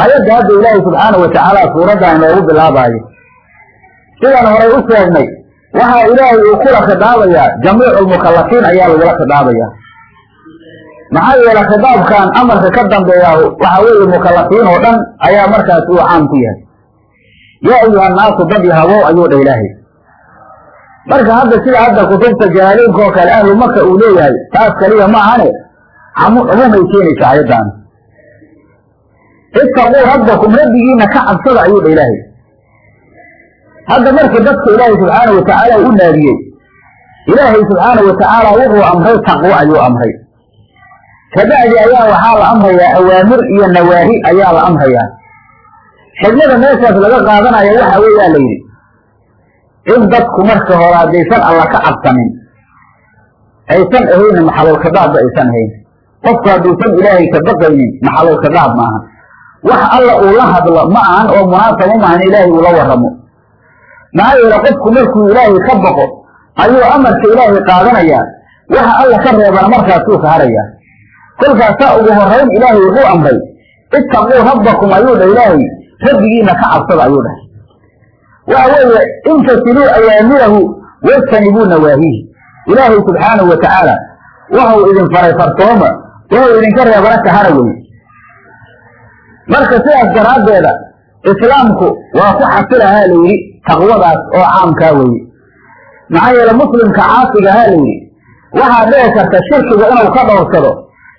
ayadda hadda ilaahay subxaanau watacaala suuraddan inoogu bilaabaayo sidaan horay u sheegnay waxaa ilaahay uu kula khidaabayaa jamiicu lmukhallafiin ayaa lagula khidaabayaa maxaa yeele khidaabkan amarka ka dambeeya waxaa weeye mukhallafiin oo dhan ayaa markaas uu caam ku yahay yaa ayuha annaasu dad yahabow ayuu dha ilaahay marka hadda sida hadda kutubta jalaaliinka oo kale ahlu maka uu leeyahay taas kaliya ma ahane cumuumay keenaysa ayaddan ittaquu rabbakum rabbigiina ka cabsada ayuu dha ilaahay. Hadda marka dadka ilaahay subxaana watacaala u naadiyey ilaahay subxaana watacaala wuxuu amray taqwo ayuu amray. Kabacdi ayaa waxaa la amrayaa awaamir iyo nawaahi ayaa la amrayaa. Xigmada meeshaas laga qaadanayo waxa weeyaa la yidhi in dadku marka hore haddaysan alla ka cabsanin. Aysan ahaynin maxalulkhidaabba aysan ahayn qofku hadduusan ilaahay ka baqaynin maxalulkhidaab maaha wax alla uu la hadlo ma ahan oo munaasab u maahan ilaahay uu la warramo. Maxaa yeele qofku markuu ilaahay ka baqo ayuu amarka ilaahay qaadanayaa. Waxa alla ka reebana markaasuu ka harayaa. Kolkaasaa ugu horayn ilaahay wuxuu amray. Ittaquu rabbakum ayuu dha ilaahay. Rabbigiina ka cabsada ayuu dhahay waxa weeye intasiluu awaamirahu wastanibuu nawaahihi ilaahay subxaanahu watacaala waxau idin faray farsooma waxau idinka reebana ka hara weye marka sidaas daraaddeeda islaamku waa ku xasilahaa la yidhi taqwadaas oo caamkaa weeye maxaa yeele muslimka caasigahaa la yidhi waxaa dhici karta shirkiga inuu ka dhowrsado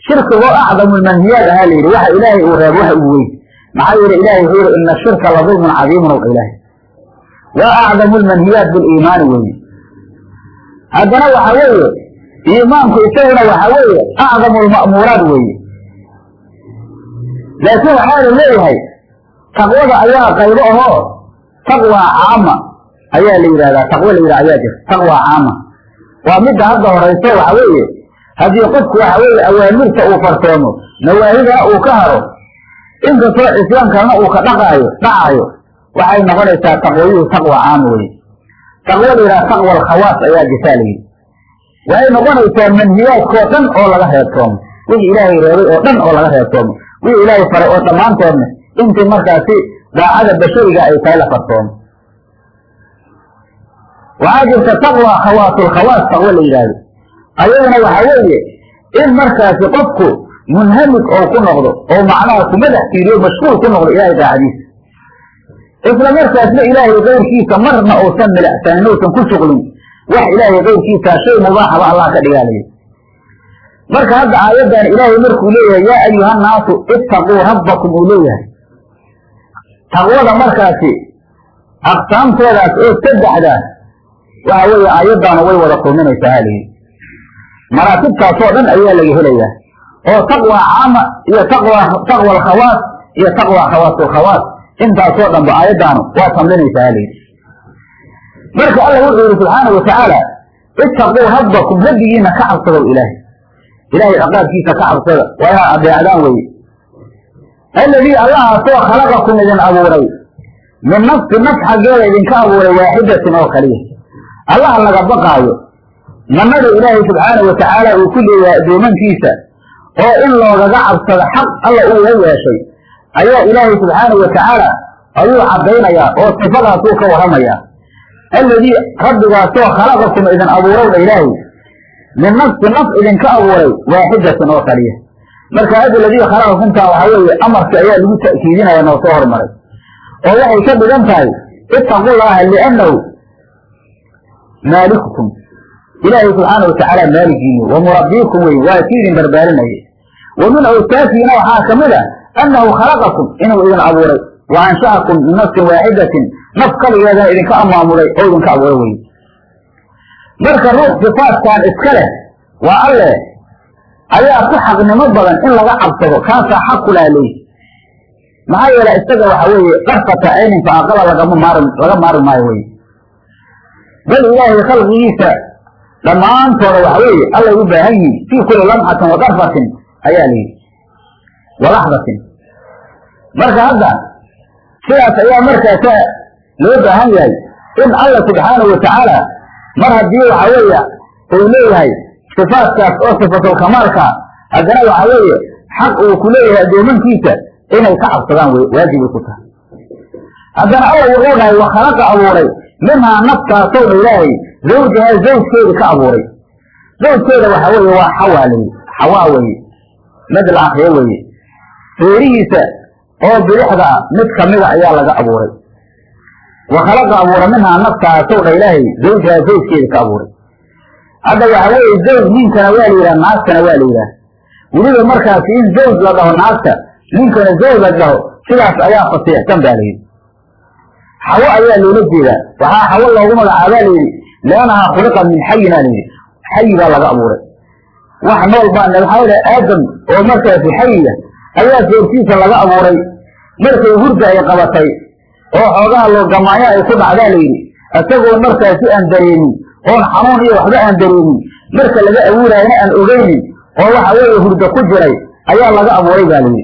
shirkigo acdamu lmanhiyaad ahaa la yidhi waxa ilaahay uu reebo waxa ugu weyn maxaa yeele ilahay wuxuu yihi ina shirka la dulmun cadiimun ow waa acdamu lmanhiyaat biliimaani weeye haddana waxa weeye iimaanku isaguna waxa weeye acdamu lma'muuraat weeye laakiin waxaa la leeyahay taqwada ayaa qaybo ahoo taqwa caama ayaa la yidhahdaa taqwo la yidhah ayaa jirta taqwa caama. Waa midda hadda horayso waxa weeye haddii qofku waxa weeye awaamirta uu farsoomo nawaahidana uu ka haro inkastoo cisyan kalena uu ka dhaqaayo dhacaayo waxay noqonaysaa taqwayuhu taqwa caama weye taqwo la yidhaha taqwa alkhawaas ayaa yidhi waxay noqonaysaa manhiyaadkoo dhan oo laga reebtoomo. Wixii ilaahay reebay oo dhan oo laga reebtoomo. Wixii ilaahay faray oo dhammaantoodna intii markaasi daacada bashariga ay tahay la farsoomo waxaa jirta taqwa khawaasulkhawaas taqwo la yidhaahdo. Ayaduna waxa weeye in markaasi qofku munhamid oo ku noqdo oo macnaha ku madax tiiriyo mashquul ku noqdo ilaahay daacadiisa isla markaasna ilaahay keyrkiisa marna uusan milacsanin uusan ku shuqlin. Wax ilaahay keyrkiisa shay mubaaxaba allah ka dhigaalaya marka hadda aayaddan ilaahay markuu leeyahay yaa ayuha nnaasu ittaquu rabbakum uu leeyahay. Taqwada markaasi aqsaamtoodaas oo saddexdaas waxa weeye aayaddaanu way wada kulminaysaa halayidhi maraatibtaasoo dhan ayaa laga helayaa. Oo taqwa caama iyo taqwa taqwa alkhawaas iyo taqwa khawaasulkhawaas intaasoo dhanba aayaddaanu waa tamlinaysaa halayidhi marka alla wuxuu yihi subxaana watacaala ittaquu rabbakum rabbigiina ka cabsadow ilaahay. Ilaahay ciqaabkiisa ka cabsada waa inaad adeecdaan weye alladii allahaasoo khalaqakum idin abuuray min nafsi naf xaggeeda idinka abuuray waaxidatin oo kaliya. Allaha laga baqaayo manada ilaahay subxaana watacaala uu ku leeyahay addoomankiisa oo in loogaga cabsado xaq alla uuga yeeshay ayaa ilaahay subxaana watacaala ayuu caddaynayaa oo sifadaasuu ka warramayaa alladii rabbigaasoo khalaqakum idin abuurowdha ilaahay. Min nafsi naf idinka abuuray waaxidatin oo kaliya. Marka hadda ladii khalaqakumtaa waxaa weeye amarka ayaa lagu ta'kiidinaya noo soo hormaray. Oo waxay ka dhigan tahay ittaqullaha liannahu maalikukum. Ilaahay subxaana watacaala maaligiini wa murabbiikum wey waa ki idin barbaarinaya wa min awsaafiina waxaa ka mid a annahu khalaqakum inuu idin abuuray wa ansha'akum min nafsin waaxidatin naf kaligeedana idinka amaamuday oo idinka abuuray wey marka ruux sifaadkan iska leh waa alle ayaa ku xaqnimo badan in laga cabsado kaasaa xaq ku laha leey maxaa yeele isaga waxa weeye darfata ayninka aqala lagama maari laga maari maayo wey bal ilaahay khalqigiisa dhammaantooda waxa weeye allay u baahan yihiin fii kuli lamxatin wa darfatin ayaa la yidhi walaxdatin. Marka hadda sidaas ayaa markaasa loo baahan yahay in alla subxaanahu watacaala mar haddii waxa weeye uu leeyahay sifaadkaas oo sifatulkamaalka haddana waxa weeye xaq uu ku leeyahay addoomankiisa inay ka cabsadaan waajibay ku tahay. Haddana alla wuxuu dhahay wa khalaqa abuuray minhaa naftaasowna ilaahay zawjaha zawjkeeda ka abuuray zawjkeeda waxa weeye waa xawaa layi xawaa weeye mid la akriyo weeye feerihiisa oo bidixda ah mid kamida ayaa laga abuuray. Wa khalaqa abuura minhaa naftaasowna ilaahay zawjaha zawjkeeda ka abuuray. Hadda waxa weeye zawj ninkana waa la yidhaha naagtana waa la yidhaha. Weliba markaasi in zawj la dhaho naagta ninkana zawj la dhaho sidaas ayaa fasiixsan ba layidhi xawo ayaa loola jeedaa. Waxaa xawo loogu magacaabaa layidhi liannahaa khuliqa min xayina layidhi xayi baa laga abuuray. Wax nool baa waxaa aadam oo markaasi xayiga ayaa soortiisa laga abuuray. Markay hurda ay qabatay oo xoogaha loo gamaayo ay ku dhacdaa layidhi isagoon markaasi aan dareemin oon xanuun iyo waxba aan dareemin. Marka laga abuuraayana aan ogeynin oo waxa weeye hurda ku jiray ayaa laga abuuray ba layidhi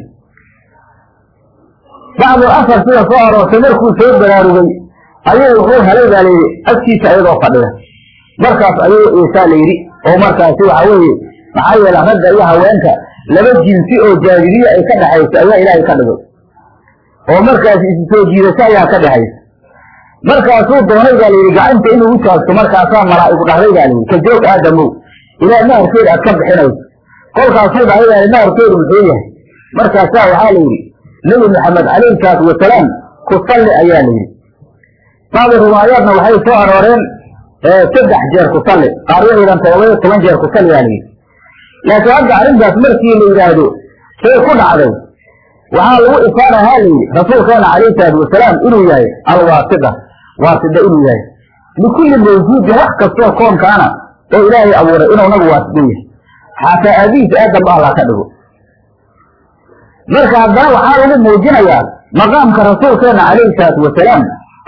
bacdu asar sida soo aroortay markuu soo baraarugay ayuu wuxuu helay baa layidhi agtiisa iyadoo fadhida markaas ayuu iisaa layidhi oo markaasi waxa weeye maxaa yeele ragga iyo haweenka laba jinsi oo jaahiliye ay ka dhexaysa ayaa ilaahay ka dhigay. oo markaasi isu soo jiidasho ayaa ka dhexaysa markaasuu doonay baa layidhi gacanta inuu u taagto markaasaa malaa'igu dhahday baa layidhi ka joog aadamow ilaa naharkeeda aad ka bixinayso. kolkaasuu dhahay baa naharkeedu muxuu yahay. markaasaa waxaa layidhi nebi maxamed calayhi salaatu wasalaam ku salli ayaa layidhi bacdi riwaayaadna waxay soo arooreen saddex jeer ku salli qaar waxaydan todoba iyo toban jeer ku salli baa layidhi laakiin hadda arrintaas markii la yidhaahdo say ku dhacday waxaa lagu isaarahaa layidhi rasuulkeena calayhi salaatu wasalaam inuu yahay alwaasida waasida inuu yahay. Likulli mawjuudin wax kastoo koonkaana oo ilaahay abuuray inuu nabigu waasida yahay. Xataa aabihiisa aadamba allah ka dhigo. Marka haddana waxaa lagu muujinayaa maqaamka rasuulkeena calayhi salaatu wasalaam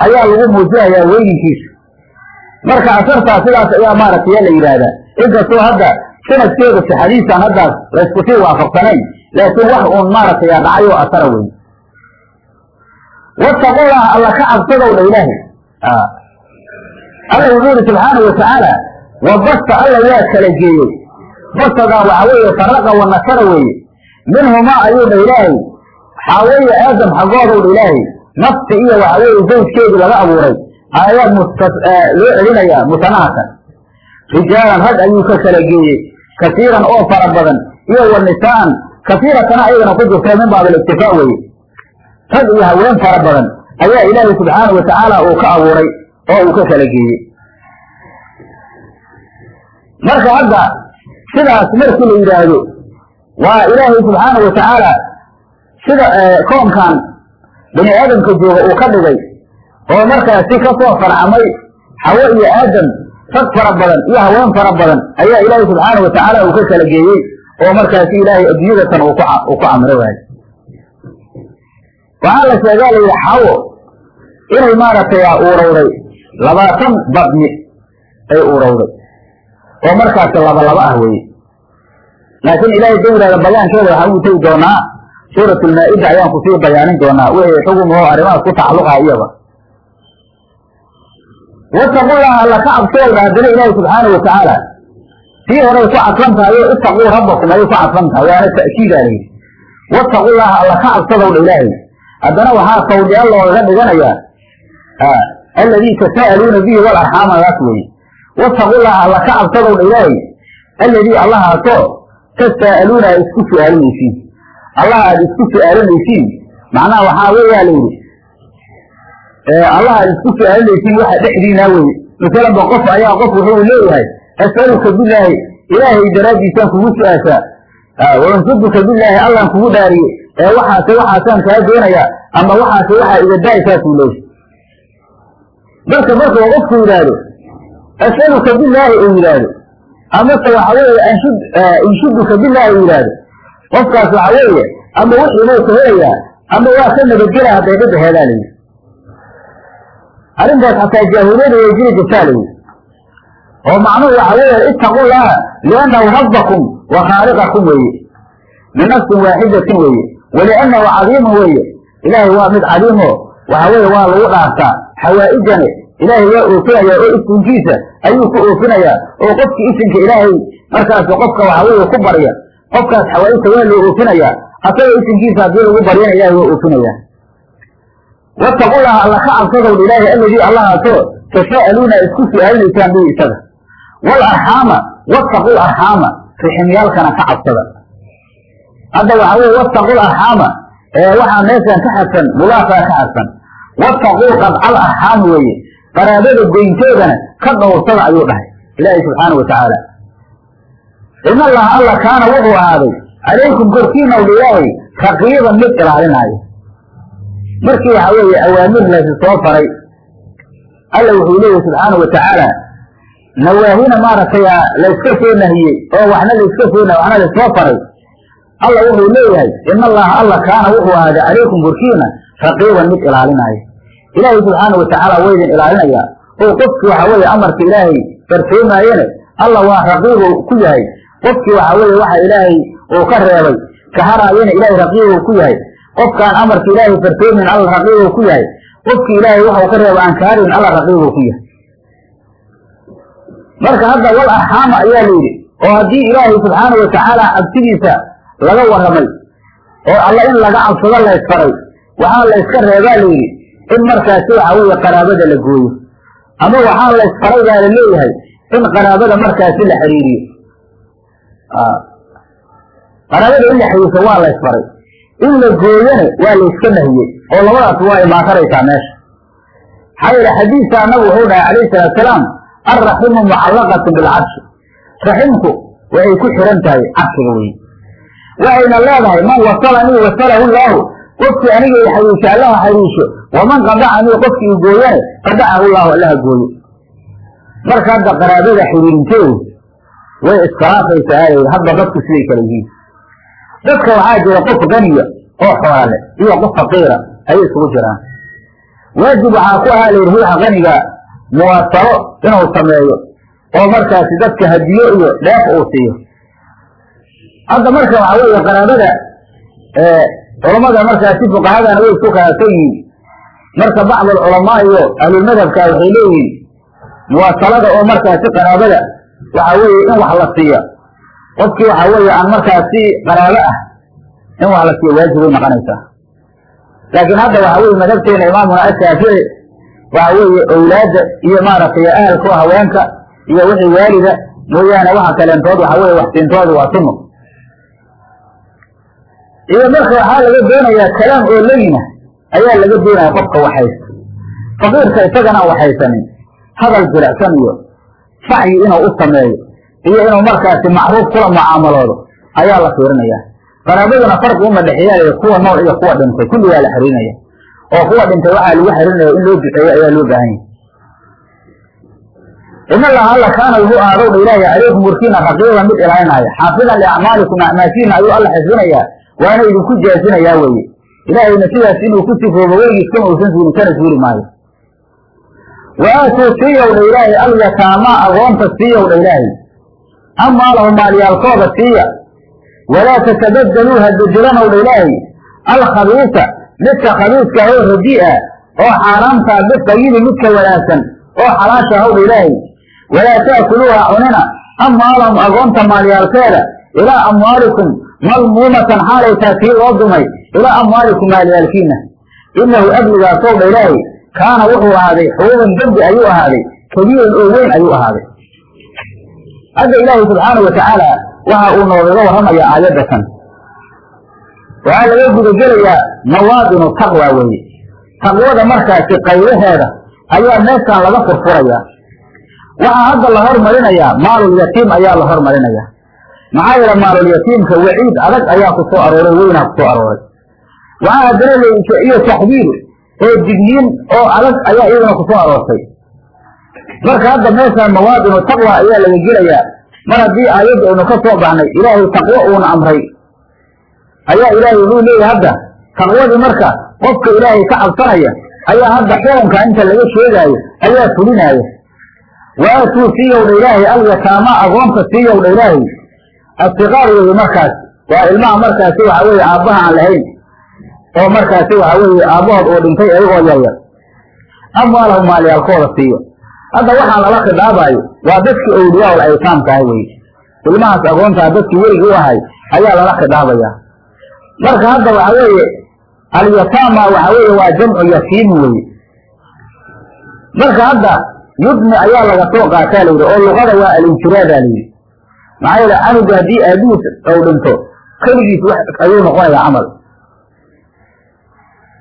ayaa lagu muujinayaa weyninkiisa marka asartaa sidaas ayaa maaragtay la yidhaahdaa inkastoo hadda sanadkeeda saxadiisaan haddaas laysku sii waafaqsanayn laakiin wax uun maaragtay dhacay oo asara wey wattaqullaha alla ka cabsadow dha ilaahay alla wuxuu yidhi subxaana watacaala wa basta alla waa kala geeyey. Basadaa waxa weeye faraqa wa nasara weeye. Minhumaa ayuu dha ilaahay waxaa weeye aadam xaggoodow dha ilaahay nafti iyo waxa weeye zawjkeedii laga abuuray. Ayaa loo celinayaa mutanaakan rijaalan rag ayuu ka kala geeyey kasiiran oo fara badan iyo wa nisaan kasiiratana ayagana ku jirta min baab aliktifaa weye rag iyo haween fara badan ayaa ilaahay subxaana wa tacaala uu ka abuuray oo uu ka kala geeyey. Marka hadda sidaas markii la yidhaahdo waa ilaahay subxaana wa tacaala sida koonkan bani aadamka jooga uu ka dhigay oo markaasi ka soo farcamay hawo iyo aadam rag fara badan iyo haween fara badan ayaa ilaahay subxaana wa tacaala uu ka kala geeyey oo markaasi ilaahay adduunyadatan uu ku camro waayo waxaa la sheegaa la yidhi xawo inay maaragtay uurowday labaatan badni ay uurowday oo markaasi laba laba ah weye laakiin ilahay da yidhahda bayaankooda waxaan ugu tegi doonaa suuratulmaa-ida ayaan ku sii bayaanin doonaa wixii xugumao arrimahaas ku tacalluqa iyaba wattaqullaha alla ka cabsooda haddana ilaahi subxaana wa tacaala sii horay ku cadfan tahay oo itaquu rabbakum ayay ku cadfan tahay waana ta'kiidaa layidhi wattaqullaha alla ka cabsadow dha ilaahay. Haddana waxaa tawdiya loogaga dhiganayaa alladii tasaa'aluuna bihi walarxaamadaas weeye. Wattaqullaha alla ka cabsadow dha ilaahay. Alladii allahaasoo tasaa'aluuna aad isku su'aalinaysiin. Allah aad isku su'aalinaysiin. Macnaha waxaa weeyaa layidhi allah aad isku su'aalinaysiin waxa dhexdiinaa weye masalanba qof ayaa qof wuxuu leeyahay as'aluka bilaahi ilaahay daraaddiisaan kugu su'aashaa waansuduka bilaahi allaan kugu dhaariye. Ee waxaase waxaasaan kaa doonayaa ama waxaase waxaa iga daay saasuu leeyahy marka marka uu qofku yidhaahdo as'aluka bilaahi uu yidhaahdo. Amase waxa weeye anshud inshuduka bilaahi uu yidhaahdo. Qofkaas waxa weeye ama wixii buu ka helayaa ama waa ka nabadgela hadday dhibba heedaa layidhi arrintaas xataa jaahiliyada way jiri jirtaa layidhi oo macnuhu waxa weeye ittaqullaha liannahu rabbakum wa khaaliqakum weeye. Min nafsin waaxidatin weeye. Waliannahu cadiimun weeye. Ilaahay waa mid cadiimo waxa weeye waa lagu dhaartaa xawaa'ijane ilaahay waa oofinayaa oo isinkiisa ayuu ku oofinayaa. Oo qofkii isinka ilaahay markaas qofka waxa weeye ku barya qofkaas xawaa'ijta waa loo oofinayaa. Asagoo isinkiisa haddii lagu baryana ilahay waa oofinayaa wattaqullaha alla ka cabsadow ilaahay alladii allahaasoo tasaa'aluuna isku su'aalinaysaan bihi isaga walarxaama wattaqu arxaama riximyaalkana ka cabsada hadda waxa weye wattaqu arxaama waxaa meeshan ka xadsan mulaasaa ka xadsan wattaquu qadcal arxaam weeye qaraabada goynteedana ka dhowrsada ayuu dhahay ilaahay subxaana wa tacaala in allaha alla kaana wuxuu ahaaday calaykum korkiina udha ilaahay raqiiban mid ilaalinaayo markii waxa weeye awaamir laysi soo faray alla wuxuu leeyahy subxaana wa tacaala nawaahina maaragtay layska soo nahiyey oo waxna layska soo waxna laysoo faray. Alla wuxuu leeyahay in allaha alla kaana wuxuu ahaaday calaykum korkiina raqiiban mid ilaalinaayo ilaahay subxaana wa tacaala waa idin ilaalinayaa oo qofkii waxa weeye amarka ilaahay fartoomaayene alla waa raqiibu ku yahay. Qofkii waxa weeye waxa ilaahay uu ka reebay kaharaayena ilaahay raqiibu ku yahay qofkaan amarka ilaahay fartoomin alla raqiibu ku yahay. Qofkii ilaahay waxau ka reeba aan kaharin alla raqiibu ku yahay. Marka hadda wal arxaama ayaa la yidhi oo haddii ilaahay subxaana wa tacaala cabsidiisa laga warramay oo alla in laga cabsado laysfaray waxaa layska reebaa la yidhi in markaasi waxa weeye qaraabada la gooyo. Ama waxaa laysfaray baa la leeyahay in qaraabada markaasi la xiriiriyo. Qaraabada in la xiriirso waa laysfaray in la gooyana waa layska nahiyey oo labadaas waa imaataraysaa meesha. Maxaa yeele xadiiska nabigu wuxuu dhahay calayhi salaatu salaam alraximu mucallaqatu bilcarshi raximku waxay ku xiran tahay carshiga weye waxayna leedahay man wasalanii wasalahu llaahu. Qofkii aniga i xariisho allaha xariisho waman qadacanii qofkii i gooyane qadacahu llahu allaha gooyo marka hadda qaraabada xiriirinteedu way iskhilaafaysaa alayhi hadba dadku siday kala yihiin dadka waxaa jira qof ganiya oo xoolale iyo qof faqiira ayay isugu jiraan. Waajib waxaa ku ahaa layidhi ruuxa qaniga muwaasalo inuu sameeyo oo markaasi dadka hadiyo iyo dheef uu siiyo. Hadda marka waxaa weeye qaraabada culammada markaasi fuqahadana way isku khilaafsan yihiin. Marka bacd alculamaa iyo ahlulmadhabka waxay leeyihiin muwaasalada oo markaasi qaraabada waxa weeye in wax la siiya qofkii waxa weeye aan markaasi qaraabo ah in wax la siiya waajib way noqonaysaa laakiin hadda waxa weye madhabteena imaamuna ashaafici waxa weeye owlaadda iyo maaragtay ahalka haweenka iyo wixii waalida mooyaane waxa kaleentood waxa weye waxsiintooda waa suno iyo marka waxaa laga doonayaa kalaam oo leyna ayaa laga doonaya qofka waxaysta. Faqiirka isagana waxaysanin hadal jilicsan iyo sacyi inuu u sameeyo iyo inuu markaasi macruuf kula mucaamaloodo ayaa la fiirinaya. Qaraabaduna farqi uma dhexeeyaay kuwa nool iyo kuwa dhintay kulligaa la xiriirinaya oo kuwa dhintay waxaa lagu xiriirinaya in loo duceeyo ayaa loo baahan yahay. In allaha alla kaana wuxuu ahaadow ilaahi calaykum warkiina raqiiba mid ilaalinaya xaafidan liacmaalikum acmaashiina ayuu alla xifdinayaa waana idinku jaazinayaa weye ilaahayna sidaas inuu ku sifoobo weligiis kama uusan suulin kana suuli maayo. Wa aatuu ilaahi alyataamaa agoonta siiyow ilaahi amaalahum maalyaalkooda siiya. Walaa tatabadaluu ha bedelanow dha ilaahi alkhabiisa midka khabiiska oo radii'a oo xaaraamtaa bidayibi midka wanaagsan oo xalaasha howdha ilaahi walaa taakuluuha cunina. Amwaalahum agoonta maalyaalkeeda ilaa amwaalikum malmuumatan xaalaytaa kii loo dumay. Ilaa amwaalikum maalyaalkiina inahu abligaasoo dha ilaahi kaana wuxuu ahaaday xuquuqan dembi ayuu ahaaday kabiiran oo weyn ayuu ahaaday hadda ilaahi subxaana wa tacaala waxa uu noogaga warramaya aayadatan waxaa laga gudagelayaa mawaadinu taqwa weeye. Taqwada markaasi qaybaheeda ayaa meeshaan laga furfurayaa. Waxaa hadda la hormarinayaa maalulyatiim ayaa la hormarinayaa. Maxaa yeele maalulyatiimka waciid adag ayaa ku soo arooray weynaa ku soo arooray. Waxaa haddana iyo taxdiir oo digniin oo adag ayaa iyaduna ku soo aroortay marka hadda meeshaan mawaadinu taqwa ayaa laga gelayaa. Mar haddii aayadda aynu ka soo baxnay ilaahay taqwo uuna amray. Ayaa ilaahay wuxuu leeyahy hadda. Taqwadii marka qofka ilaahay ka cabsanaya ayaa hadda xukunka inta laga sheegaayo ayaa fulinaaya. Wa aatuu siiyowdha ilaahay alyataama agoonta siiyowdha ilaahay. Asiqaar weeye markaas waa ilmaha markaasi waxa weeye aabbaha aan lahayn. Oo markaasi waxa weeye aabbahood uu dhintay ayagoo yaryar. Amwaalahum maalyaalkooda siiyo hadda waxaa lala khidaabaayo waa dadkii awliyaa aytaamka ah weye ilmahaas agoontaa dadkii weligii u ahay ayaa lala khidaabayaa marka hadda waxa weeye alyataama waxa weeye waa jamcu yatiimi weye marka hadda yudmi ayaa laga soo qaataa layidhi oo luqada waa alinjiraadaa layidhi maxaa yeele canuga haddii aabihiis ou dhinto keligiis ayuu noqonayaa camal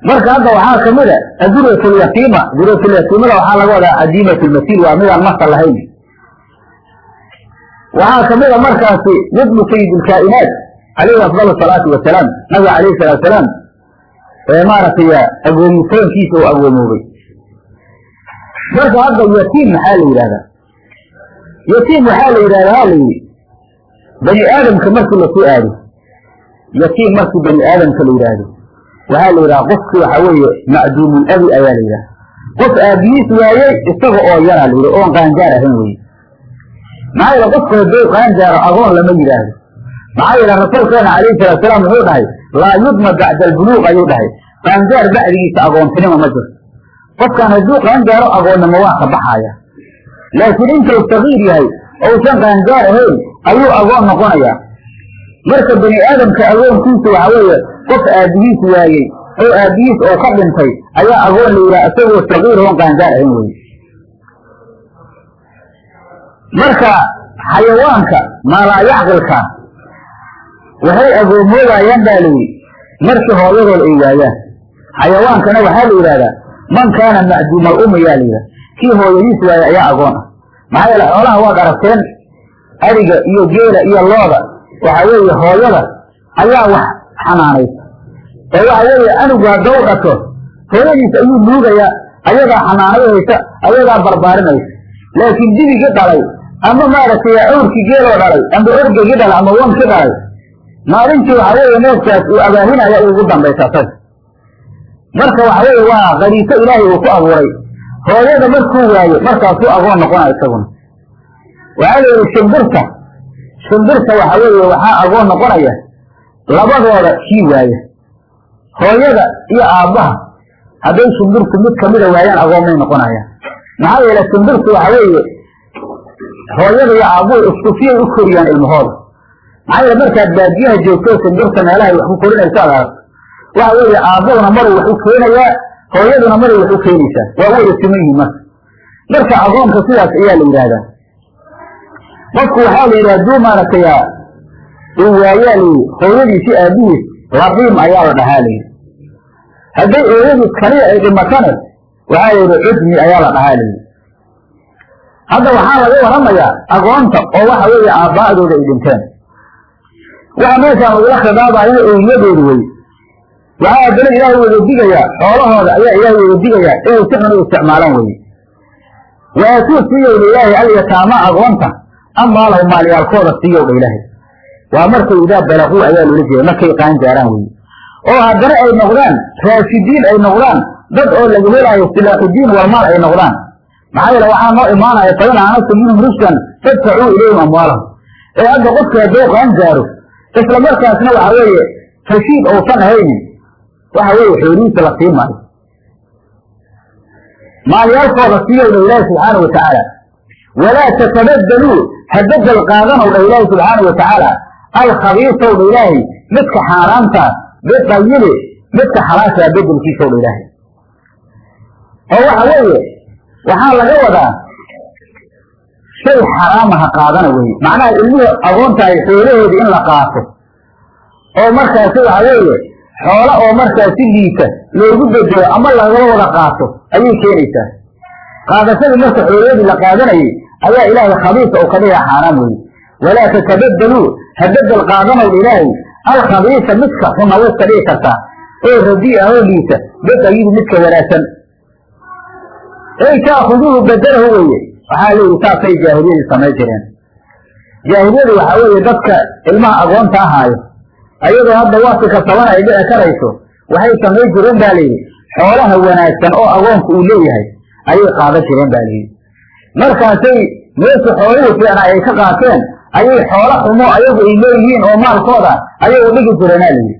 marka hadda waxaa ka mid a aduratyatiima duratyatiimada waxaa laga wadaa cadiimat lmasiil waa midaan masal lahayn. Waxaa ka mid a markaasi yudmi sayid lkaa'inaat calayhi afdal salaatu wasalaam nabiga alayhi salaatu salaam ee maaragtay agoomisoonkiisa uu agoomoobay marka hadda yatiim maxaa la yidhahdaa yatiim waxaa la yidhahdaa ha layidhi bani aadamka markii laku aado. Yatiim markii bani aadamka la yidhaahdo waxaa la yidhaha qofki waxa weeye macduumul abi ayaa la yidhaha. Qof aabihiis waayey isaga oo yaraa la yidhi oon qaangaar ahayn weye maxaa yeele qofka hadduu qaangaaro agoon lama yidhaahdo. Maxaa yeele rasuulkeena calayhi salatu salaam wuxuu dhahay laa yudma bacda albuluuq ayuu dhahay. Qaangaar bacdigiisa agoontinimo ma jirto. Qofkaan hadduu qaangaaro agoonnimo waa ka baxaaya. Laakiin intuu sagiir yahay ousan qaangaar ahayn ayuu agoon noqonayaa. Marka bani aadamka agoonkiisu waxa weeye qof aabihiis waayey oo aabihiis oo ka dhintay ayaa agoon la yidhaha isagoo sagiir oon qaangaar ahayn weye marka xayawaanka maalaayacqilka waxay agoomoobayaan baa layidhi markii hooyadood ay waayaan. Xayawaankana waxaa la yidhahdaa man kaana macduumal ummi yaa la yidhaha. Kii hooyadiis waaya ayaa agoon ah. Maxaa yeele xoolaha waad aragteen ariga iyo geela iyo looda waxa weeye hooyada ayaa wax xanaanaysa oo waxa weeye anugu haddau dhato. Hooyadiis ayuu nuugayaa ayadaa xanaanayhaysa ayadaa barbaarinaysa. Laakiin dibigii dhalay ama maaragtay awrkii geeloo dhalay ama orgegii dhalay ama wankii dhalay maalintii waxa weeye neefkaas uu abaahinaya ugu dambaysa asaga marka waxa weeye waa qariiso ilaahay uu ku abuuray. Hooyada markuu waayo markaasuu agoon noqonaya isaguna. Waxaa la yidhi shimbirta shimbirta waxa weeye waxaa agoon noqonaya labadooda kii waaya hooyada iyo aabbaha hadday shimbirtu mid kamida waayaan agoonmay noqonayaan. Maxaa yeele shimbirtu waxa weeye hooyada iyo aabbuhu isku siyay u koriyaan ilmahooda. Maxaa yeele markaad baadiyaha joogto shimbirta meelahay wax ku korinayso ad aragto waxa weeye aabbahuna maruu wax u keenayaa hooyaduna maray wax u keenaysaa. Waa wada siman yihiin marka. Marka agoonka sidaas ayaa la yidhaahdaa qofku waxaa la yidhi hadduu maaragtay uu waayaa layidhi hooyadiisi aabihiis raqiim ayaa la dhahaa layidhi hadday hooyadiis kaliya ay dhimatane waxaa la yidhi cudmi ayaa la dhahaa layidhi hadda waxaa laga waramayaa agoonta oo waxa weeye aabbaa'dooda ay dhinteen. Waxa meeshaan lagula khidaabayo owliyadoodu wey waxaa haddana ilaahay wada digayaa xoolahooda ayaa ilaahay wada digayaa inay si xun u isticmaalaan weye waatuu siiyowdha ilaahay alyataama agoonta amaalahu maalyaalkooda siiyowdha ilaahay. Waa markay idaa balaquu ayaa loola jeeda markay qaan gaaraan weye oo haddana ay noqdaan raashidiin ay noqdaan dad oo laga helaayo silaaxudiin walmaal ay noqdaan. Maxaa yeele waxaa noo imaanaya fain aanasta minhum rushdan fadfacuu ilayhim amwaalahum. Ee hadda qofkii hadduu qaan gaaro isla markaasna waxa weeye rashiid uusan ahaynin waxa weeye xoolihiisa la sii maayo. Maalyaalkooda siiyowdha ilaahi subxaana wa tacaala. Walaa tatabadaluu ha bedel qaadanowdha ilaahi subxaana wa tacaala. Alkhabiisowdha ilaahay midka xaaraamtaa bidayibi midka xalaashaa bedelkiisowdha ilaahay oo waxa weeye waxaa laga wadaa shay xaraama ha qaadana weye macnaha ilmihii agoontahay xoolahoodii in la qaato. Oo markaasi waxa weeye xoolo oo markaasi liita loogu bedelo ama lagala wada qaato ayay keenaysaa. Qaadashadii marka xoolahoodii la qaadanayay ayaa ilaahay khabiisa uu ka dhigaa xaaraam weye walaa tatabadaluu ha bedel qaadanowdha ilaahay alkhabiisa midka xun hawa iska dhigi kartaa oo radii'a oo liita bidayibi midka wanaagsan. Ey taakuduuhu bedelahu weye waxaa leeyihi saasay jaahiliyadii samay jireen. Jaahiliyadu waxaa weeye dadka ilmaha agoonta ahaayo ayadoo hadda wakti kastabana ay dhici karayso waxay samay jireen ba layidhi xoolaha wanaagsan oo agoonku uu leeyahay ayay qaadan jireen ba layidhi markaasay meesha xoolihii fiicna ay ka qaateen ayay xoolo xumo ayagu ay leeyihiin oo maalkooda ayay dhigi jireenaa layidhi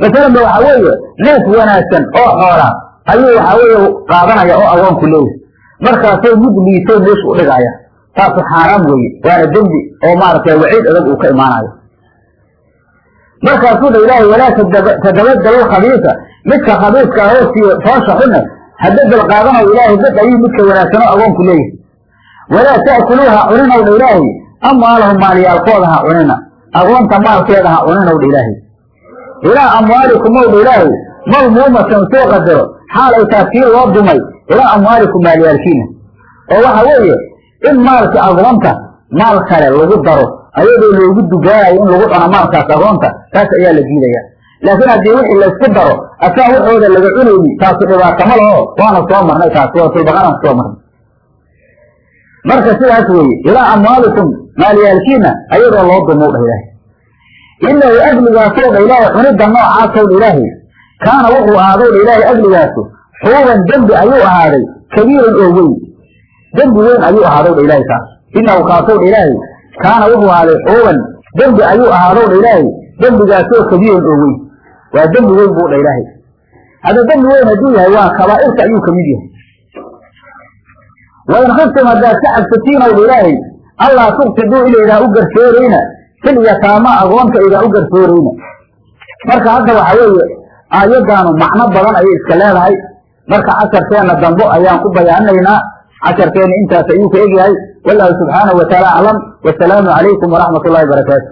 masalan ba waxaa weeye neef wanaagsan oo xoola ayuu waxaa weeye qaadanaya oo agoonku leeyahay. Markaasay mid liito meesha u dhigaya taasu xaaraam weeye waana dembi oo maaragtay waciid adag uu ka imaanayo. Markaasuu dha ilaahay walaa tadabadalo khabiisa midka khabiiska ahoo siiyo foosha xune ha bedel qaadanaw ilaahay bidayihi midka wanaagsan oo agoonku leeyahay. Walaa ta'kuluuha cuninaw dha ilaahay amwaalahum maalyaalkooda ha cunina. Agoonta maalkeeda ha cuninaw dha ilaahay ilaa amwaalikum ow dha ilaahay malmuumatan soo qadaro. Xaal ay taas kii loo dumay. Ilaa amwaalikum maalyaalkiina oo waxa weeye in maalka agoonta maal kale lagu daro ayadoo loogu dugaanayo in lagu cuno maalkaas agoonta taas ayaa la diidaya. Laakiin haddii wixii laysku daro asaa waxooda laga cunayni taasu dhibaato ma laho. Waana soo marnay taas suuratulbaqaraan soo marnay. Marka sidaas weeye ilaa amwaalikum maalyaalkiina ayadoo loo dumow dha ilaahay. Inahu agligaasoo dha ilaahay cunidda noocaasoo dha ilaahay. Kaana wuxuu ahaaday dha ilaahay agligaasu xuuban dembi ayuu ahaaday kabiiran oo weyn. Dembi weyn ayuu ahaadow dha ilaahay kaas inahu kaasow dha ilaahay. Kaana wuxuu ahaaday xuuban dembi ayuu ahaadow dha ilaahay dembigaasoo kabiiran oo weyn. Waa dembi weyn buu dha ilaahay. Hadda dembi weyn hadduu yahay waa kabaa'irta ayuu ka mid yahay. Wain khiftum haddaad ka cabsatiinow dha ilaahay allaa tuqsiduu inaydaan u garsoorayna. Fil yataama agoonta aydaan u garsoorayna. Marka hadda waxa weeye aayaddaanu macno badan ayay iska leedahay. Marka casharkeenna dambo ayaan ku bayaaninaynaa casharkeenna intaas ayuu ka egyahay. Wallahu subxaanahu wataala aclam wasalaamu calaykum waraxmat ullahi barakaatu